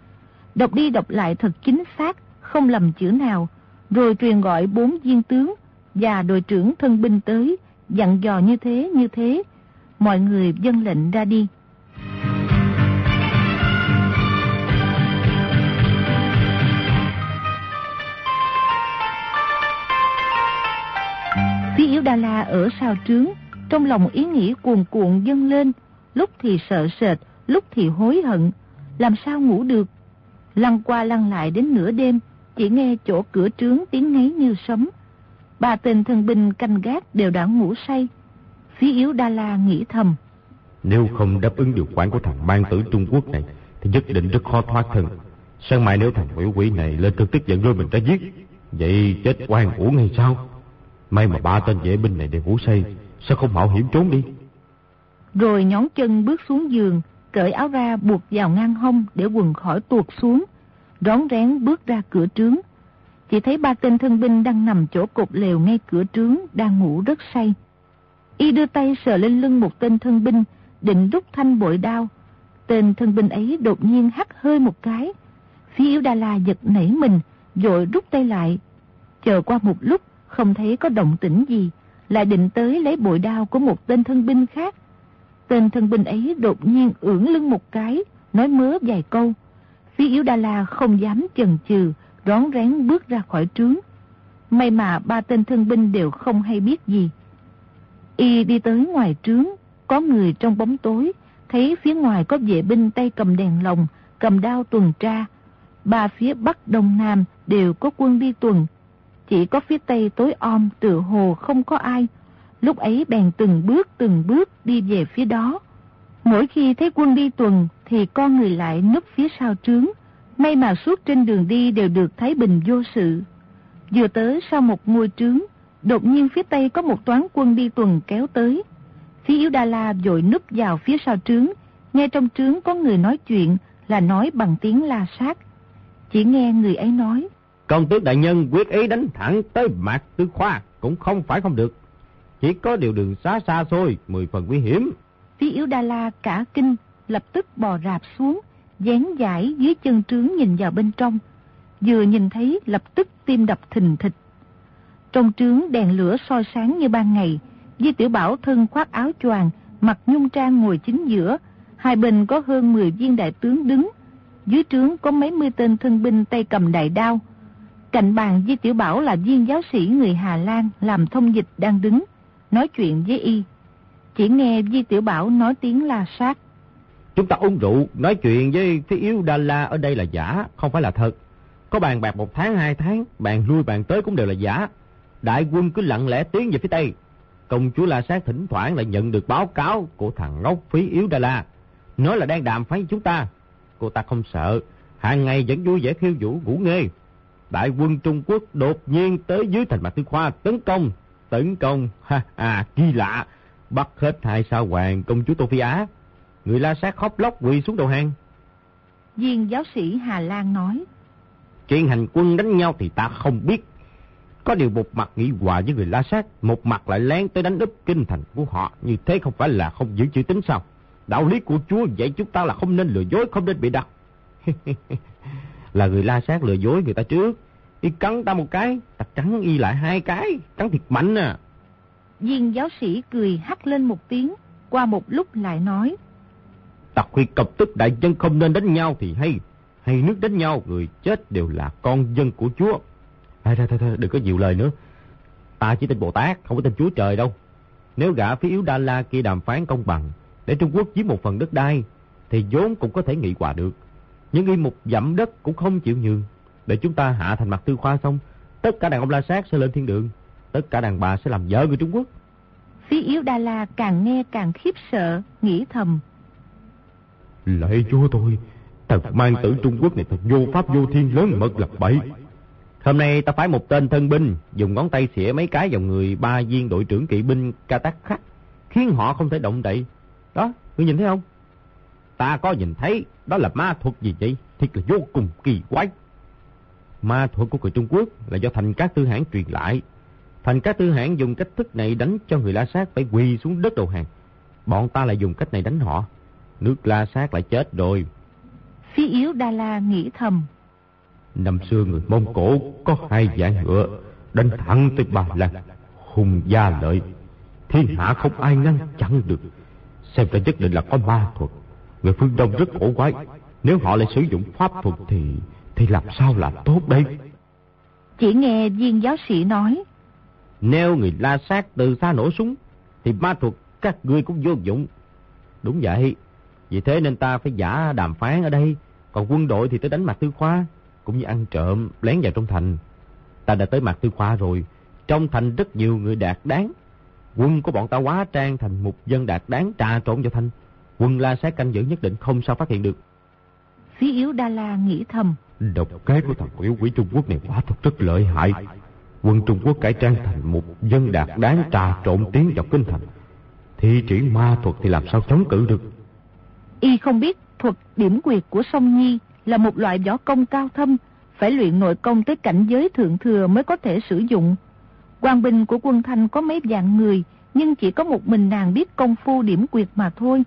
S1: Đọc đi đọc lại thật chính xác, không lầm chữ nào, rồi truyền gọi bốn viên tướng và đội trưởng thân binh tới, dặn dò như thế như thế. Mọi người dân lệnh ra đi. Phí Yếu Đa La ở sao trướng, trong lòng ý nghĩ cuồn cuộn dâng lên, lúc thì sợ sệt, lúc thì hối hận, làm sao ngủ được. Lăn qua lăn lại đến nửa đêm, chỉ nghe chỗ cửa trướng tiếng ngáy như sấm. Ba tên thân binh canh gác đều đã ngủ say. Phía Yếu Đa La nghĩ thầm.
S2: Nếu không đáp ứng điều khoản của thằng mang tử Trung Quốc này, thì nhất định rất khó thoát thân. Sáng mai nếu thằng quỷ quỷ này lên cơn tức giận rồi mình ra giết, vậy chết quan uổng hay sao? May mà ba tên vệ binh này đều ngủ say, sao không mạo hiểm trốn đi?
S1: Rồi nhón chân bước xuống giường, cởi áo ra buộc vào ngang hông để quần khỏi tuột xuống, rón rén bước ra cửa trướng. Chỉ thấy ba tên thân binh đang nằm chỗ cột lều ngay cửa trướng, đang ngủ rất say. Y đưa tay sờ lên lưng một tên thân binh, định rút thanh bội đao. Tên thân binh ấy đột nhiên hắt hơi một cái. Phía yếu Đà La giật nảy mình, rồi rút tay lại. Chờ qua một lúc, không thấy có động tĩnh gì, lại định tới lấy bội đao của một tên thân binh khác. Tên thân binh ấy đột nhiên ưỡn lưng một cái, nói mớ vài câu. Phía yếu Đa La không dám chần chừ, rón rén bước ra khỏi trướng. May mà ba tên thân binh đều không hay biết gì. Y đi tới ngoài trướng, có người trong bóng tối, thấy phía ngoài có vệ binh tay cầm đèn lồng, cầm đao tuần tra. Ba phía bắc đông nam đều có quân đi tuần. Chỉ có phía tây tối om tự hồ không có ai. Lúc ấy bèn từng bước từng bước đi về phía đó. Mỗi khi thấy quân đi tuần thì con người lại núp phía sau trướng. May mà suốt trên đường đi đều được thấy bình vô sự. Vừa tới sau một ngôi trướng, đột nhiên phía tây có một toán quân đi tuần kéo tới. Phía Yếu Đa La dội núp vào phía sau trướng, nghe trong trướng có người nói chuyện là nói bằng tiếng la sát. Chỉ nghe người ấy nói.
S2: Công tước đại nhân quyết ý đánh thẳng tới mạc tư khoa cũng không phải không được. Chỉ có điều đường xa xa xôi, mười phần nguy hiểm.
S1: Phía Yếu Đa La cả kinh, lập tức bò rạp xuống, dán giải dưới chân trướng nhìn vào bên trong. Vừa nhìn thấy lập tức tim đập thình thịch. Trong trướng đèn lửa soi sáng như ban ngày, Di Tiểu Bảo thân khoác áo choàng, mặc nhung trang ngồi chính giữa, hai bên có hơn 10 viên đại tướng đứng. Dưới trướng có mấy mươi tên thân binh tay cầm đại đao. Cạnh bàn Di Tiểu Bảo là viên giáo sĩ người Hà Lan làm thông dịch đang đứng, nói chuyện với y. Chỉ nghe Di Tiểu Bảo nói tiếng la sát.
S2: Chúng ta uống rượu, nói chuyện với Thí yếu Đa La ở đây là giả, không phải là thật. Có bàn bạc một tháng, hai tháng, bàn lui bàn tới cũng đều là giả. Đại quân cứ lặng lẽ tiến về phía Tây. Công chúa La Sát thỉnh thoảng lại nhận được báo cáo của thằng ngốc phí yếu Đa La. Nói là đang đàm phán với chúng ta. Cô ta không sợ, hàng ngày vẫn vui vẻ khiêu vũ ngủ nghê. Đại quân Trung Quốc đột nhiên tới dưới thành Mạc Tư Khoa tấn công. Tấn công, ha, à, kỳ lạ. Bắt hết hai sao hoàng công chúa Tô Phi Á. Người La Sát khóc lóc quỳ xuống đầu hàng.
S1: Viên giáo sĩ Hà Lan nói.
S2: Chuyện hành quân đánh nhau thì ta không biết. Có điều một mặt nghĩ hòa với người La Sát, một mặt lại lén tới đánh úp kinh thành của họ. Như thế không phải là không giữ chữ tính sao? Đạo lý của Chúa dạy chúng ta là không nên lừa dối, không nên bị đặt. là người La Sát lừa dối người ta trước. Y cắn ta một cái, ta cắn y lại hai cái, cắn thiệt mạnh à.
S1: Viên giáo sĩ cười hắt lên một tiếng, qua một lúc lại nói.
S2: Ta khuyên cập tức đại dân không nên đánh nhau thì hay. Hay nước đánh nhau, người chết đều là con dân của Chúa. Thôi, thôi, thôi, đừng có nhiều lời nữa. Ta chỉ tin Bồ Tát, không có tin Chúa Trời đâu. Nếu gã phía yếu Đa La kia đàm phán công bằng, để Trung Quốc chiếm một phần đất đai, thì vốn cũng có thể nghị hòa được. Nhưng y một dặm đất cũng không chịu nhường. Để chúng ta hạ thành mặt tư khoa xong, tất cả đàn ông La Sát sẽ lên thiên đường. Tất cả đàn bà sẽ làm vợ người Trung Quốc.
S1: Phía yếu Đa La càng nghe càng khiếp sợ, nghĩ thầm.
S2: Lạy chúa tôi, thằng mang tử Trung Quốc này thật vô pháp vô thiên lớn mật lập bậy. Hôm nay ta phái một tên thân binh, dùng ngón tay xỉa mấy cái vào người ba viên đội trưởng kỵ binh ca tắc khắc, khiến họ không thể động đậy. Đó, ngươi nhìn thấy không? Ta có nhìn thấy, đó là ma thuật gì vậy? Thiệt là vô cùng kỳ quái. Ma thuật của người Trung Quốc là do thành các tư hãng truyền lại. Thành các tư hãng dùng cách thức này đánh cho người La Sát phải quỳ xuống đất đầu hàng. Bọn ta lại dùng cách này đánh họ. nước La Sát lại chết rồi.
S1: Phí yếu Đa La nghĩ thầm.
S2: Năm xưa người Mông Cổ có hai dạng ngựa, đánh thẳng tới Ba Lan, hùng gia lợi. Thiên hạ không ai ngăn chặn được. Xem ra nhất định là có ma thuật. Người phương Đông rất cổ quái. Nếu họ lại sử dụng pháp thuật thì thì làm sao là tốt đây?
S1: Chỉ nghe viên giáo sĩ nói.
S2: Nếu người la sát từ xa nổ súng, thì ma thuật các ngươi cũng vô dụng. Đúng vậy. Vì thế nên ta phải giả đàm phán ở đây. Còn quân đội thì tới đánh mặt tư khoa. Cũng như ăn trộm, lén vào trong thành. Ta đã tới mặt tư khoa rồi. Trong thành rất nhiều người đạt đáng. Quân của bọn ta quá trang thành một dân đạt đáng trà trộn vào thành. Quân la sát canh giữ nhất định không sao phát hiện được.
S1: Phí yếu Đa La nghĩ thầm.
S2: Độc kế của thằng quỷ quỷ Trung Quốc này quả thật rất lợi hại. Quân Trung Quốc cải trang thành một dân đạt đáng trà trộn tiến vào kinh thành. Thi triển ma thuật thì làm sao chống cự được.
S1: Y không biết thuật điểm quyệt của sông Nhi là một loại võ công cao thâm, phải luyện nội công tới cảnh giới thượng thừa mới có thể sử dụng. Quan binh của quân Thanh có mấy vạn người, nhưng chỉ có một mình nàng biết công phu điểm quyệt mà thôi.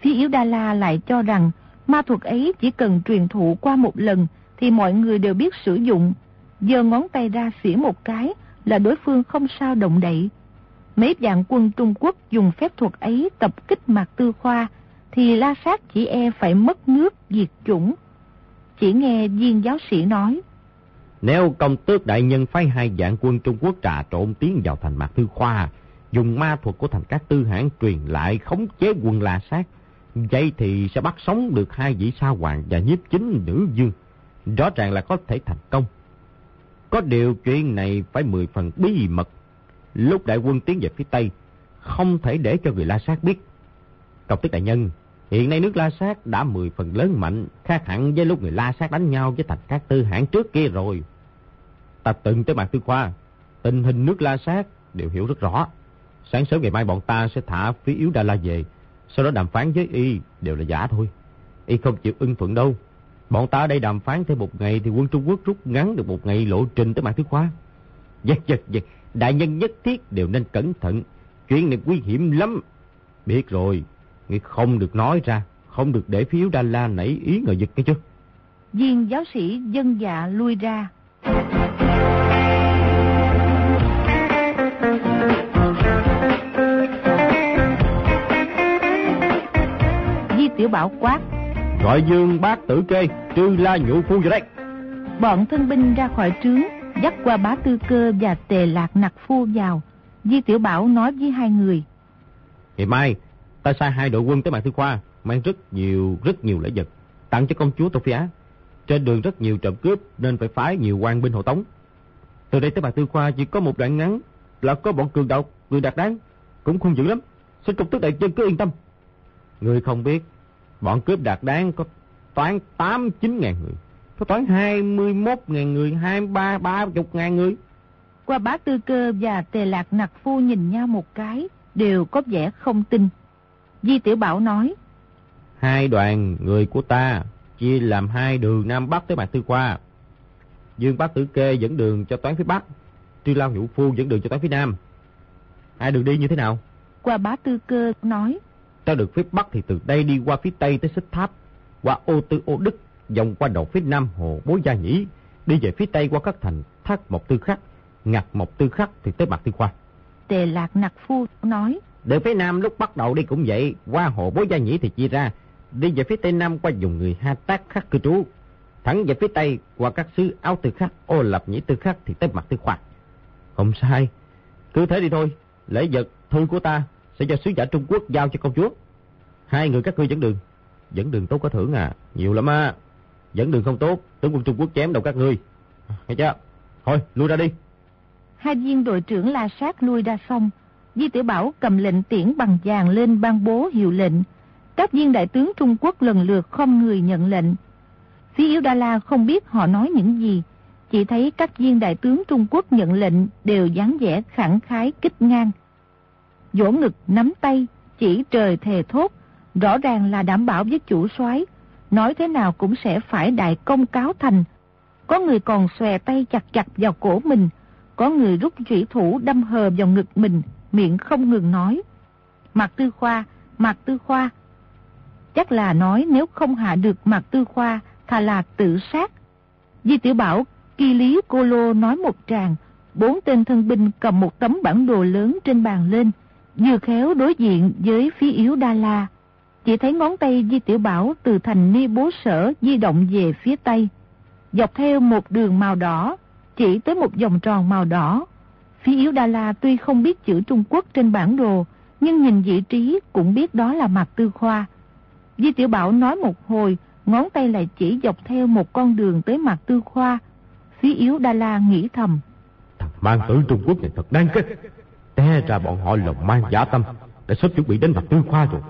S1: Phía Yếu Đa La lại cho rằng Ma thuật ấy chỉ cần truyền thụ qua một lần thì mọi người đều biết sử dụng. Giờ ngón tay ra xỉa một cái là đối phương không sao động đậy. Mấy vạn quân Trung Quốc dùng phép thuật ấy tập kích Mạc Tư Khoa thì la sát chỉ e phải mất nước diệt chủng. Chỉ nghe viên giáo sĩ nói.
S2: Nếu công tước đại nhân phái hai dạng quân Trung Quốc trà trộn tiến vào thành Mạc Tư Khoa, dùng ma thuật của thành các tư hãng truyền lại khống chế quân la sát, Vậy thì sẽ bắt sống được hai vị sa hoàng và nhiếp chính nữ dương. Rõ ràng là có thể thành công. Có điều chuyện này phải mười phần bí mật. Lúc đại quân tiến về phía Tây, không thể để cho người La Sát biết. Công tức đại nhân, hiện nay nước La Sát đã mười phần lớn mạnh, khác hẳn với lúc người La Sát đánh nhau với thành các tư hãng trước kia rồi. Ta từng tới mặt tư khoa, tình hình nước La Sát đều hiểu rất rõ. Sáng sớm ngày mai bọn ta sẽ thả phí yếu Đa La về, sau đó đàm phán với y đều là giả thôi. Y không chịu ưng thuận đâu. Bọn ta ở đây đàm phán thêm một ngày thì quân Trung Quốc rút ngắn được một ngày lộ trình tới mạng thứ khóa. Giật giật giật, đại nhân nhất thiết đều nên cẩn thận. Chuyện này nguy hiểm lắm. Biết rồi, ngươi không được nói ra, không được để phiếu Đa La nảy ý ngờ giật cái chứ.
S1: Viên giáo sĩ dân dạ lui ra. Tiểu Bảo quát.
S2: Gọi dương bác tử kê, trư la nhũ phu vào đây.
S1: Bọn thân binh ra khỏi trướng, dắt qua bá tư cơ và tề lạc nặc phu vào. Di Tiểu Bảo nói với hai người.
S2: Ngày mai, ta sai hai đội quân tới mạng thư khoa, mang rất nhiều, rất nhiều lễ vật, tặng cho công chúa Tô Phi Á. Trên đường rất nhiều trộm cướp nên phải phái nhiều quan binh hộ tống. Từ đây tới mạng thư khoa chỉ có một đoạn ngắn là có bọn cường độc, người đạt đáng, cũng không dữ lắm. Xin công tước đại chân cứ yên tâm. Người không biết, Bọn cướp đạt đáng có toán 8-9 ngàn người. Có toán 21 ngàn người, 23, 30 ngàn người.
S1: Qua bá tư cơ và tề lạc nặc phu nhìn nhau một cái, đều có vẻ không tin. Di Tiểu Bảo nói.
S2: Hai đoàn người của ta chia làm hai đường Nam Bắc tới Mạc Tư Khoa. Dương Bác Tử Kê dẫn đường cho toán phía Bắc, Trư Lao Nhũ Phu dẫn đường cho toán phía Nam. Hai đường đi như thế nào?
S1: Qua bá tư cơ nói.
S2: Ta được phía Bắc thì từ đây đi qua phía Tây tới Xích Tháp, qua ô tư ô Đức, vòng qua đầu phía Nam hồ Bố Gia Nhĩ, đi về phía Tây qua các thành Thác Mộc Tư Khắc, Ngặt Mộc Tư Khắc thì tới Bạc Tư Khoa.
S1: Tề Lạc Nặc Phu nói.
S2: Đường phía Nam lúc bắt đầu đi cũng vậy, qua hồ Bố Gia Nhĩ thì chia ra, đi về phía Tây Nam qua dùng người Ha Tác Khắc cư trú, thẳng về phía Tây qua các xứ Áo Tư Khắc, Ô Lập Nhĩ Tư Khắc thì tới Bạc Tư Khoa. Không sai, cứ thế đi thôi, lễ vật thư của ta sẽ do sứ giả Trung Quốc giao cho công chúa. Hai người các ngươi dẫn đường. Dẫn đường tốt có thưởng à, nhiều lắm á. Dẫn đường không tốt, tướng quân Trung Quốc chém đầu các ngươi. Nghe chưa? Thôi, lui ra đi.
S1: Hai viên đội trưởng la sát lui ra xong. Di Tiểu Bảo cầm lệnh tiễn bằng vàng lên ban bố hiệu lệnh. Các viên đại tướng Trung Quốc lần lượt không người nhận lệnh. Phía Yếu Đa La không biết họ nói những gì. Chỉ thấy các viên đại tướng Trung Quốc nhận lệnh đều dáng vẻ khẳng khái kích ngang vỗ ngực nắm tay, chỉ trời thề thốt, rõ ràng là đảm bảo với chủ soái nói thế nào cũng sẽ phải đại công cáo thành. Có người còn xòe tay chặt chặt vào cổ mình, có người rút thủy thủ đâm hờ vào ngực mình, miệng không ngừng nói. Mạc Tư Khoa, Mạc Tư Khoa. Chắc là nói nếu không hạ được mặt tư khoa, thà là tự sát. Di Tiểu Bảo, kỳ lý cô lô nói một tràng, bốn tên thân binh cầm một tấm bản đồ lớn trên bàn lên, vừa khéo đối diện với phía yếu Đa La. Chỉ thấy ngón tay Di Tiểu Bảo từ thành ni bố sở di động về phía tây, dọc theo một đường màu đỏ, chỉ tới một vòng tròn màu đỏ. Phía yếu Đa La tuy không biết chữ Trung Quốc trên bản đồ, nhưng nhìn vị trí cũng biết đó là mặt tư khoa. Di Tiểu Bảo nói một hồi, ngón tay lại chỉ dọc theo một con đường tới mặt tư khoa. Phía yếu Đa La nghĩ thầm.
S2: Thằng mang tử Trung Quốc này thật đáng kết. Té ra bọn họ lòng mang giả tâm, đã sớm chuẩn bị đến mặt tư khoa rồi.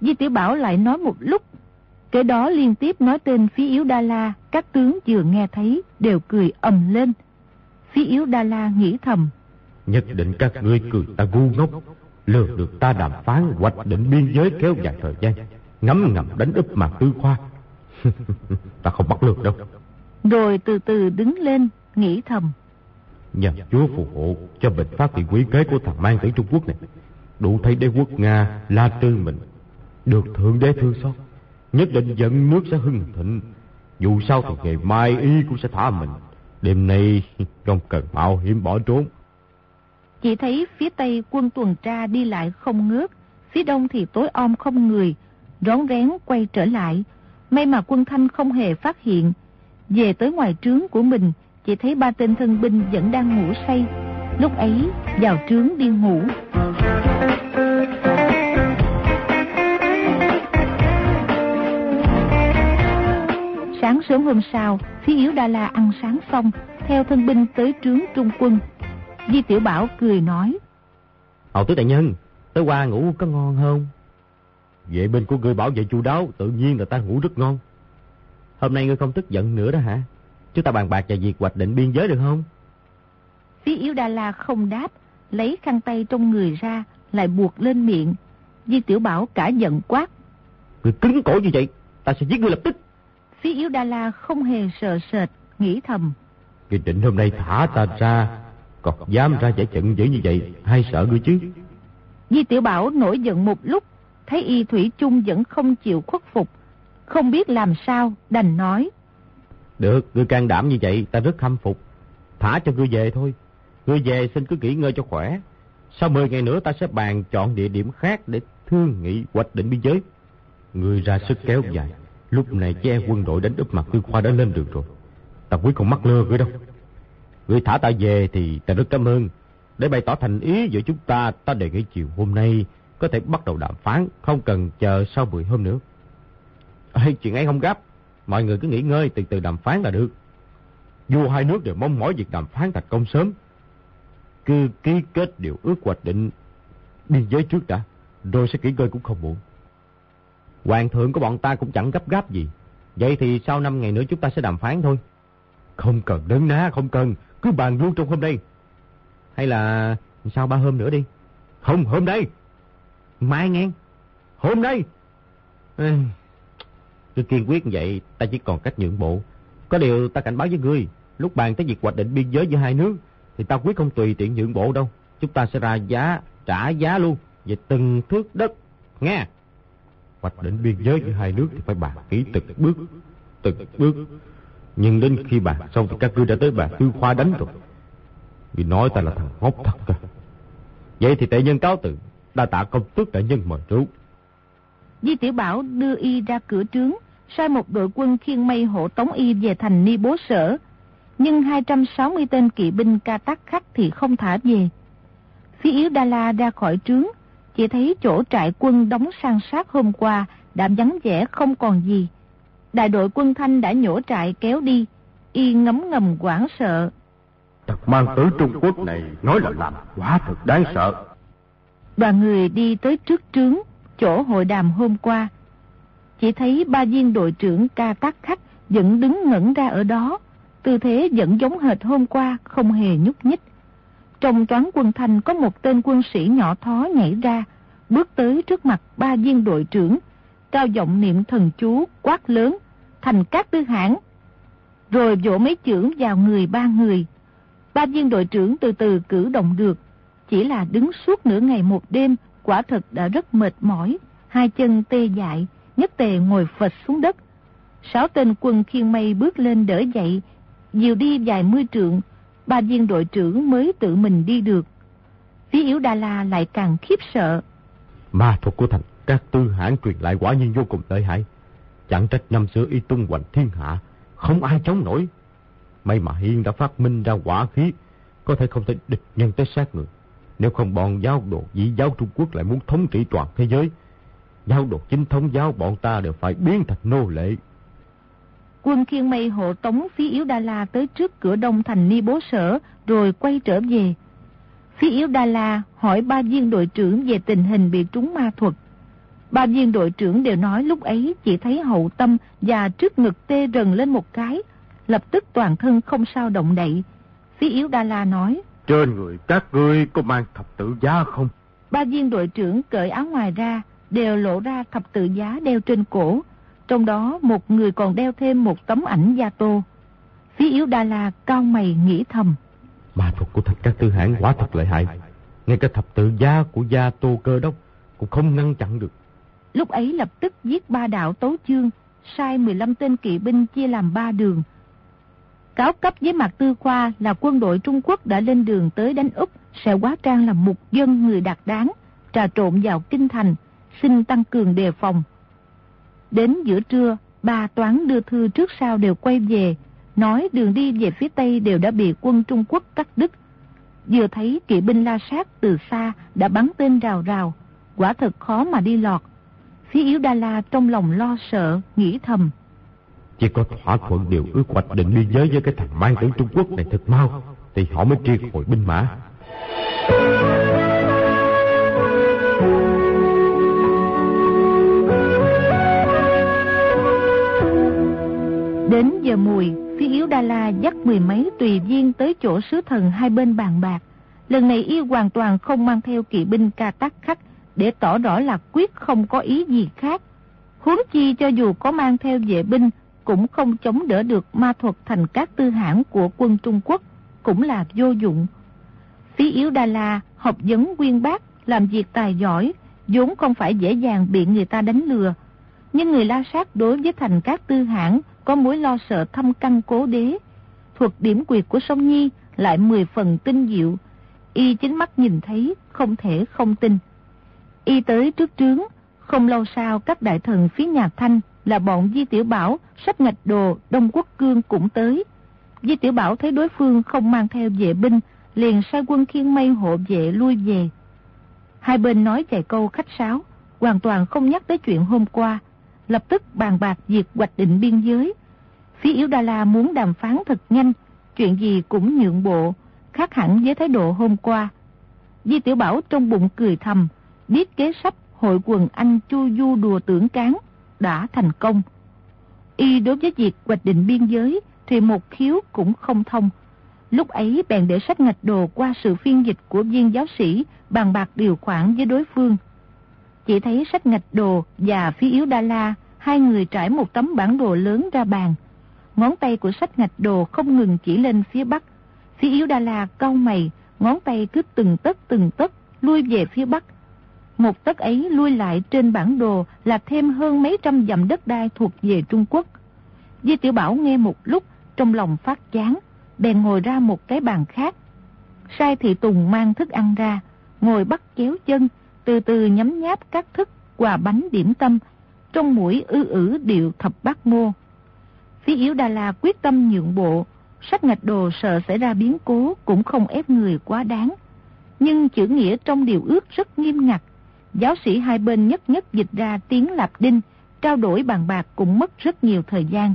S1: Di Tiểu Bảo lại nói một lúc. Kể đó liên tiếp nói tên phía yếu Đa La, các tướng vừa nghe thấy đều cười ầm lên. Phía yếu Đa La nghĩ thầm.
S2: Nhất định các ngươi cười ta ngu ngốc, lừa được ta đàm phán hoạch định biên giới kéo dài thời gian, ngấm ngầm đánh úp màn tư khoa. ta không bắt lượt đâu.
S1: Rồi từ từ đứng lên, nghĩ thầm.
S2: Nhờ Chúa phù hộ cho bệnh phát hiện quý kế của thằng mang tử Trung Quốc này. Đủ thấy đế quốc Nga, La Tư mình. Được thượng đế thương xót. Nhất định dẫn nước sẽ hưng thịnh. Dù sao thì ngày mai y cũng sẽ thả mình. Đêm nay không cần mạo hiểm bỏ trốn.
S1: Chỉ thấy phía tây quân tuần tra đi lại không ngớt. Phía đông thì tối om không người. Rón rén quay trở lại. May mà quân thanh không hề phát hiện. Về tới ngoài trướng của mình chỉ thấy ba tên thân binh vẫn đang ngủ say. Lúc ấy vào trướng đi ngủ. Sáng sớm hôm sau, Phi Yếu Đa La ăn sáng xong, theo thân binh tới trướng trung quân. Di Tiểu Bảo cười nói.
S2: Hầu tứ đại nhân, tới qua ngủ có ngon không? Vệ binh của ngươi bảo vệ chu đáo, tự nhiên là ta ngủ rất ngon. Hôm nay ngươi không tức giận nữa đó hả? Chúng ta bàn bạc về việc hoạch định biên giới được không?
S1: Phí Yếu Đà La không đáp, lấy khăn tay trong người ra, lại buộc lên miệng. Di Tiểu Bảo cả giận quát.
S2: Người cứng cổ như vậy, ta sẽ giết ngươi lập tức.
S1: Phí Yếu Đà La không hề sợ sệt, nghĩ thầm.
S2: Ngươi định hôm nay thả ta ra, còn dám ra giải trận dữ như vậy, hay sợ ngươi chứ?
S1: Di Tiểu Bảo nổi giận một lúc, thấy y Thủy chung vẫn không chịu khuất phục. Không biết làm sao, đành nói.
S2: Được, ngươi can đảm như vậy, ta rất khâm phục. Thả cho ngươi về thôi. Ngươi về xin cứ nghỉ ngơi cho khỏe. Sau 10 ngày nữa ta sẽ bàn chọn địa điểm khác để thương nghị hoạch định biên giới. Ngươi ra sức kéo dài. Lúc này che quân đội đánh úp mặt ngươi khoa đã lên được rồi. Ta quyết không mắc lơ ngươi đâu. Ngươi thả ta về thì ta rất cảm ơn. Để bày tỏ thành ý giữa chúng ta, ta đề nghị chiều hôm nay có thể bắt đầu đàm phán, không cần chờ sau 10 hôm nữa. Ê, chuyện ấy không gấp. Mọi người cứ nghỉ ngơi từ từ đàm phán là được. Vua hai nước đều mong mỏi việc đàm phán thành công sớm. Cứ ký kết điều ước hoạch định biên giới trước đã, rồi sẽ nghỉ ngơi cũng không muộn. Hoàng thượng của bọn ta cũng chẳng gấp gáp gì. Vậy thì sau năm ngày nữa chúng ta sẽ đàm phán thôi. Không cần đớn ná, không cần. Cứ bàn luôn trong hôm nay. Hay là sau ba hôm nữa đi. Không, hôm nay. Mai nghe. Hôm nay. Ừ. Cứ kiên quyết vậy, ta chỉ còn cách nhượng bộ. Có điều ta cảnh báo với ngươi, lúc bàn tới việc hoạch định biên giới giữa hai nước, thì ta quyết không tùy tiện nhượng bộ đâu. Chúng ta sẽ ra giá, trả giá luôn, về từng thước đất. Nghe! Hoạch định biên giới giữa hai nước thì phải bàn kỹ từng bước, từng bước. Nhưng đến khi bàn xong thì các ngươi đã tới bàn tư khoa đánh rồi. Vì nói ta là thằng ngốc thật cơ. Vậy thì tệ nhân cáo từ, đa tạ công tước đại nhân mời rượu.
S1: Di Tiểu Bảo đưa y ra cửa trướng, sai một đội quân khiên mây hộ tống y về thành Ni Bố Sở. Nhưng 260 tên kỵ binh ca tắc khắc thì không thả về. Phía yếu Đa La ra khỏi trướng, chỉ thấy chỗ trại quân đóng sang sát hôm qua, đạm vắng vẻ không còn gì. Đại đội quân Thanh đã nhổ trại kéo đi, y ngấm ngầm quảng sợ.
S2: Thật mang tử Trung Quốc này nói là làm quá thật đáng sợ.
S1: Đoàn người đi tới trước trướng, chỗ hội đàm hôm qua. Chỉ thấy ba viên đội trưởng ca tác khách vẫn đứng ngẩn ra ở đó, tư thế vẫn giống hệt hôm qua, không hề nhúc nhích. Trong toán quân thành có một tên quân sĩ nhỏ thó nhảy ra, bước tới trước mặt ba viên đội trưởng, cao giọng niệm thần chú, quát lớn, thành các tư hãng. Rồi vỗ mấy chưởng vào người ba người. Ba viên đội trưởng từ từ cử động được, chỉ là đứng suốt nửa ngày một đêm, quả thật đã rất mệt mỏi, hai chân tê dại, nhất tề ngồi phật xuống đất. Sáu tên quân khiên mây bước lên đỡ dậy, dìu đi vài mươi trượng, ba viên đội trưởng mới tự mình đi được. Phía yếu Đa La lại càng khiếp sợ.
S2: Ma thuật của thành các tư hãng truyền lại quả nhiên vô cùng lợi hại. Chẳng trách năm xưa y tung hoành thiên hạ, không ai chống nổi. May mà Hiên đã phát minh ra quả khí, có thể không thể địch nhân tới sát người. Nếu không bọn giáo đồ dĩ giáo Trung Quốc lại muốn thống trị toàn thế giới, giáo đồ chính thống giáo bọn ta đều phải biến thành nô lệ.
S1: Quân khiên mây hộ tống phía yếu Đa La tới trước cửa đông thành Ni Bố Sở, rồi quay trở về. Phía yếu Đa La hỏi ba viên đội trưởng về tình hình bị trúng ma thuật. Ba viên đội trưởng đều nói lúc ấy chỉ thấy hậu tâm và trước ngực tê rần lên một cái, lập tức toàn thân không sao động đậy. Phía yếu Đa La nói,
S2: Trên người các ngươi có mang thập tự giá không?
S1: Ba viên đội trưởng cởi áo ngoài ra, đều lộ ra thập tự giá đeo trên cổ. Trong đó một người còn đeo thêm một tấm ảnh gia tô. Phía yếu Đa La cao mày nghĩ thầm.
S2: Ma thuật của thật các tư hãng quả thật lợi hại. Ngay cả thập tự giá của gia tô cơ đốc cũng không ngăn chặn được.
S1: Lúc ấy lập tức giết ba đạo tấu chương, sai 15 tên kỵ binh chia làm ba đường. Cáo cấp với Mạc Tư Khoa là quân đội Trung Quốc đã lên đường tới đánh Úc sẽ quá trang làm mục dân người đạt đáng, trà trộn vào kinh thành, xin tăng cường đề phòng. Đến giữa trưa, ba toán đưa thư trước sau đều quay về, nói đường đi về phía Tây đều đã bị quân Trung Quốc cắt đứt. Vừa thấy kỵ binh la sát từ xa đã bắn tên rào rào, quả thật khó mà đi lọt. Phía yếu Đa La trong lòng lo sợ, nghĩ thầm.
S2: Chỉ có thỏa thuận điều ước hoạch định biên giới với cái thằng mang tử Trung Quốc này thật mau, thì họ mới triệt hồi binh mã.
S1: Đến giờ mùi, phía yếu Đa La dắt mười mấy tùy viên tới chỗ sứ thần hai bên bàn bạc. Lần này y hoàn toàn không mang theo kỵ binh ca tắc khắc để tỏ rõ là quyết không có ý gì khác. Huống chi cho dù có mang theo vệ binh cũng không chống đỡ được ma thuật thành các tư hãng của quân Trung Quốc, cũng là vô dụng. Phí yếu Đa La học vấn quyên bác, làm việc tài giỏi, vốn không phải dễ dàng bị người ta đánh lừa. Nhưng người La Sát đối với thành các tư hãng có mối lo sợ thâm căn cố đế. Thuật điểm quyệt của Sông Nhi lại mười phần tinh diệu. Y chính mắt nhìn thấy, không thể không tin. Y tới trước trướng, không lâu sau các đại thần phía nhà Thanh là bọn Di Tiểu Bảo, sách ngạch đồ, Đông Quốc Cương cũng tới. Di Tiểu Bảo thấy đối phương không mang theo vệ binh, liền sai quân khiên mây hộ vệ lui về. Hai bên nói vài câu khách sáo, hoàn toàn không nhắc tới chuyện hôm qua, lập tức bàn bạc việc hoạch định biên giới. Phía Yếu Đa La muốn đàm phán thật nhanh, chuyện gì cũng nhượng bộ, khác hẳn với thái độ hôm qua. Di Tiểu Bảo trong bụng cười thầm, biết kế sách hội quần anh chu du đùa tưởng cán đã thành công. Y đối với việc hoạch định biên giới thì một khiếu cũng không thông. Lúc ấy bèn để sách ngạch đồ qua sự phiên dịch của viên giáo sĩ bàn bạc điều khoản với đối phương. Chỉ thấy sách ngạch đồ và phí yếu Đa La, hai người trải một tấm bản đồ lớn ra bàn. Ngón tay của sách ngạch đồ không ngừng chỉ lên phía bắc. Phí yếu Đa La cau mày, ngón tay cứ từng tấc từng tấc lui về phía bắc. Một tấc ấy lui lại trên bản đồ là thêm hơn mấy trăm dặm đất đai thuộc về Trung Quốc. Di Tiểu Bảo nghe một lúc, trong lòng phát chán, bèn ngồi ra một cái bàn khác. Sai Thị Tùng mang thức ăn ra, ngồi bắt kéo chân, từ từ nhấm nháp các thức, quà bánh điểm tâm, trong mũi ư ử điệu thập bát mô. Phía Yếu Đà La quyết tâm nhượng bộ, sách ngạch đồ sợ xảy ra biến cố cũng không ép người quá đáng. Nhưng chữ nghĩa trong điều ước rất nghiêm ngặt, giáo sĩ hai bên nhất nhất dịch ra tiếng lạp đinh, trao đổi bàn bạc cũng mất rất nhiều thời gian.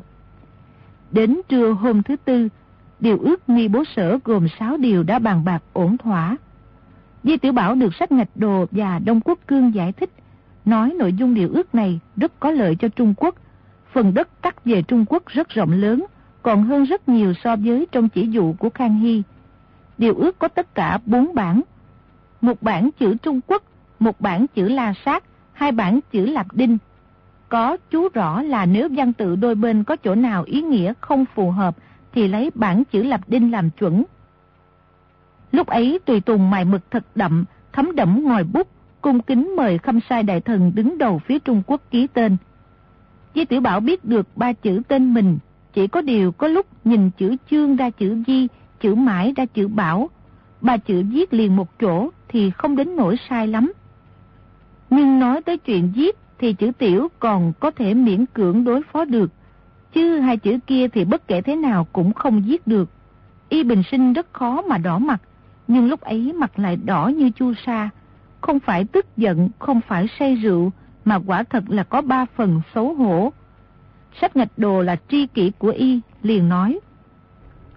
S1: Đến trưa hôm thứ tư, điều ước nghi bố sở gồm 6 điều đã bàn bạc ổn thỏa. Di Tiểu Bảo được sách ngạch đồ và Đông Quốc Cương giải thích, nói nội dung điều ước này rất có lợi cho Trung Quốc. Phần đất cắt về Trung Quốc rất rộng lớn, còn hơn rất nhiều so với trong chỉ dụ của Khang Hy. Điều ước có tất cả 4 bản. Một bản chữ Trung Quốc, một bản chữ La Sát, hai bản chữ Lạp Đinh. Có chú rõ là nếu văn tự đôi bên có chỗ nào ý nghĩa không phù hợp thì lấy bản chữ Lạp Đinh làm chuẩn. Lúc ấy Tùy Tùng mài mực thật đậm, thấm đẫm ngòi bút, cung kính mời khâm sai đại thần đứng đầu phía Trung Quốc ký tên. Di Tiểu Bảo biết được ba chữ tên mình, chỉ có điều có lúc nhìn chữ chương ra chữ di, chữ mãi ra chữ bảo. Ba chữ viết liền một chỗ thì không đến nỗi sai lắm. Nhưng nói tới chuyện viết thì chữ tiểu còn có thể miễn cưỡng đối phó được. Chứ hai chữ kia thì bất kể thế nào cũng không viết được. Y bình sinh rất khó mà đỏ mặt, nhưng lúc ấy mặt lại đỏ như chu sa. Không phải tức giận, không phải say rượu, mà quả thật là có ba phần xấu hổ. Sách ngạch đồ là tri kỷ của Y, liền nói.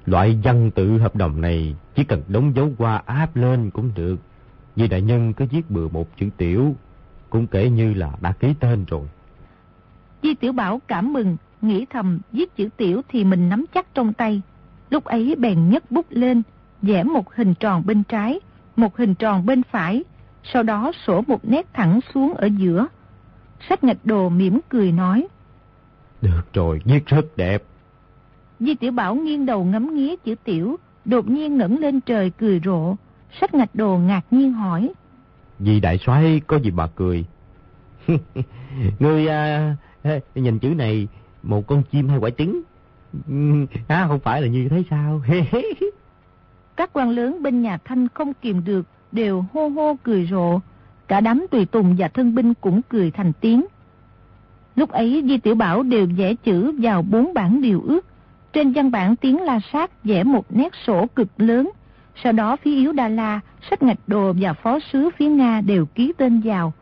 S2: Loại văn tự hợp đồng này chỉ cần đóng dấu qua áp lên cũng được. Vì đại nhân có viết bừa một chữ tiểu, cũng kể như là đã ký tên rồi.
S1: Di Tiểu Bảo cảm mừng, nghĩ thầm viết chữ tiểu thì mình nắm chắc trong tay. Lúc ấy bèn nhấc bút lên, vẽ một hình tròn bên trái, một hình tròn bên phải, sau đó sổ một nét thẳng xuống ở giữa. Sách ngạch đồ mỉm cười nói.
S2: Được rồi, viết rất đẹp.
S1: Di Tiểu Bảo nghiêng đầu ngắm nghía chữ tiểu, đột nhiên ngẩng lên trời cười rộ. Sách ngạch đồ ngạc nhiên hỏi.
S2: Vì đại soái có gì bà cười? Ngươi à, nhìn chữ này một con chim hay quả trứng? À, không phải là như thế sao?
S1: Các quan lớn bên nhà Thanh không kìm được, đều hô hô cười rộ. Cả đám tùy tùng và thân binh cũng cười thành tiếng. Lúc ấy Di Tiểu Bảo đều vẽ chữ vào bốn bản điều ước. Trên văn bản tiếng La Sát vẽ một nét sổ cực lớn. Sau đó phía yếu Đa La, sách ngạch đồ và phó sứ phía Nga đều ký tên vào.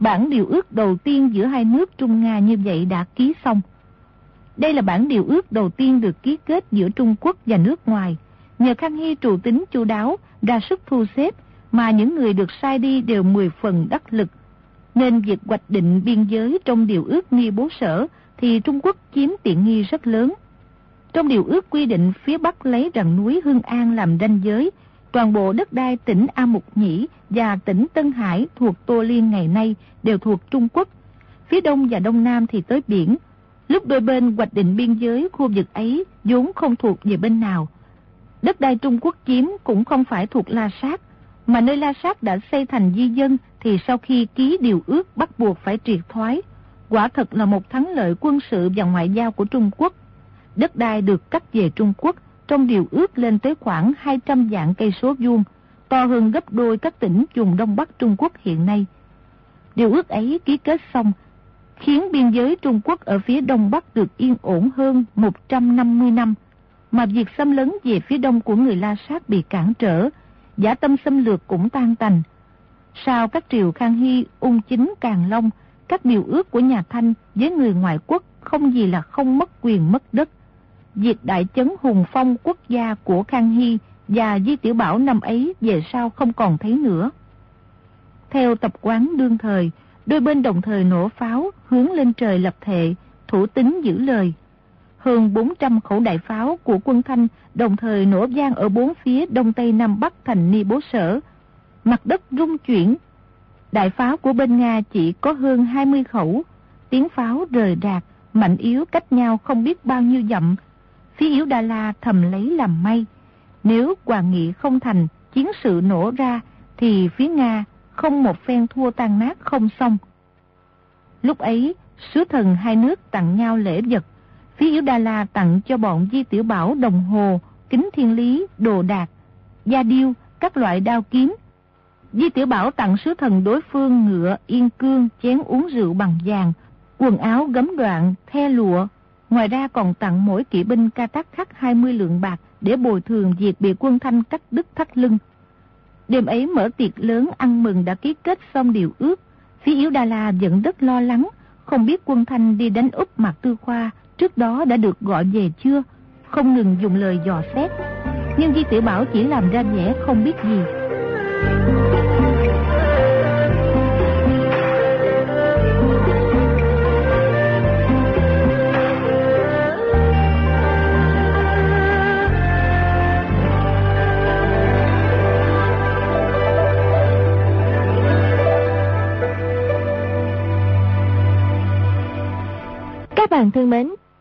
S1: Bản điều ước đầu tiên giữa hai nước Trung Nga như vậy đã ký xong. Đây là bản điều ước đầu tiên được ký kết giữa Trung Quốc và nước ngoài. Nhờ Khang Hy trụ tính chu đáo, ra sức thu xếp, mà những người được sai đi đều mười phần đắc lực. Nên việc hoạch định biên giới trong điều ước nghi bố sở thì Trung Quốc chiếm tiện nghi rất lớn. Trong điều ước quy định phía Bắc lấy rằng núi Hương An làm ranh giới, toàn bộ đất đai tỉnh A Mục Nhĩ và tỉnh Tân Hải thuộc Tô Liên ngày nay đều thuộc Trung Quốc. Phía Đông và Đông Nam thì tới biển. Lúc đôi bên hoạch định biên giới khu vực ấy vốn không thuộc về bên nào. Đất đai Trung Quốc chiếm cũng không phải thuộc La Sát, mà nơi La Sát đã xây thành di dân thì sau khi ký điều ước bắt buộc phải triệt thoái. Quả thật là một thắng lợi quân sự và ngoại giao của Trung Quốc. Đất đai được cắt về Trung Quốc trong điều ước lên tới khoảng 200 dạng cây số vuông, to hơn gấp đôi các tỉnh vùng Đông Bắc Trung Quốc hiện nay. Điều ước ấy ký kết xong, khiến biên giới Trung Quốc ở phía Đông Bắc được yên ổn hơn 150 năm, mà việc xâm lấn về phía đông của người La Sát bị cản trở, giả tâm xâm lược cũng tan tành. Sau các triều Khang Hy, Ung Chính, Càng Long, các điều ước của nhà Thanh với người ngoại quốc không gì là không mất quyền mất đất. Việc đại chấn hùng phong quốc gia của Khang Hy và Di Tiểu Bảo năm ấy về sau không còn thấy nữa. Theo tập quán đương thời, đôi bên đồng thời nổ pháo hướng lên trời lập thệ, thủ tính giữ lời. Hơn 400 khẩu đại pháo của quân Thanh đồng thời nổ vang ở bốn phía đông tây nam bắc thành Ni Bố Sở. Mặt đất rung chuyển. Đại pháo của bên Nga chỉ có hơn 20 khẩu. Tiếng pháo rời rạc, mạnh yếu cách nhau không biết bao nhiêu dặm. Phía yếu Đà La thầm lấy làm may. Nếu Hoàng Nghị không thành, chiến sự nổ ra, thì phía Nga không một phen thua tan nát không xong. Lúc ấy, sứ thần hai nước tặng nhau lễ vật. Phí Yếu Đà La tặng cho bọn Di Tiểu Bảo đồng hồ, kính thiên lý, đồ đạc, gia điêu, các loại đao kiếm. Di Tiểu Bảo tặng sứ thần đối phương ngựa, yên cương, chén uống rượu bằng vàng, quần áo gấm đoạn, the lụa. Ngoài ra còn tặng mỗi kỵ binh ca tác khắc 20 lượng bạc để bồi thường việc bị quân thanh cắt đứt thắt lưng. Đêm ấy mở tiệc lớn ăn mừng đã ký kết xong điều ước. Phí Yếu Đà La vẫn rất lo lắng, không biết quân thanh đi đánh úp mặt tư khoa trước đó đã được gọi về chưa, không ngừng dùng lời dò xét. Nhưng Di Tiểu Bảo chỉ làm ra vẻ không biết gì.
S3: Các bạn thân mến,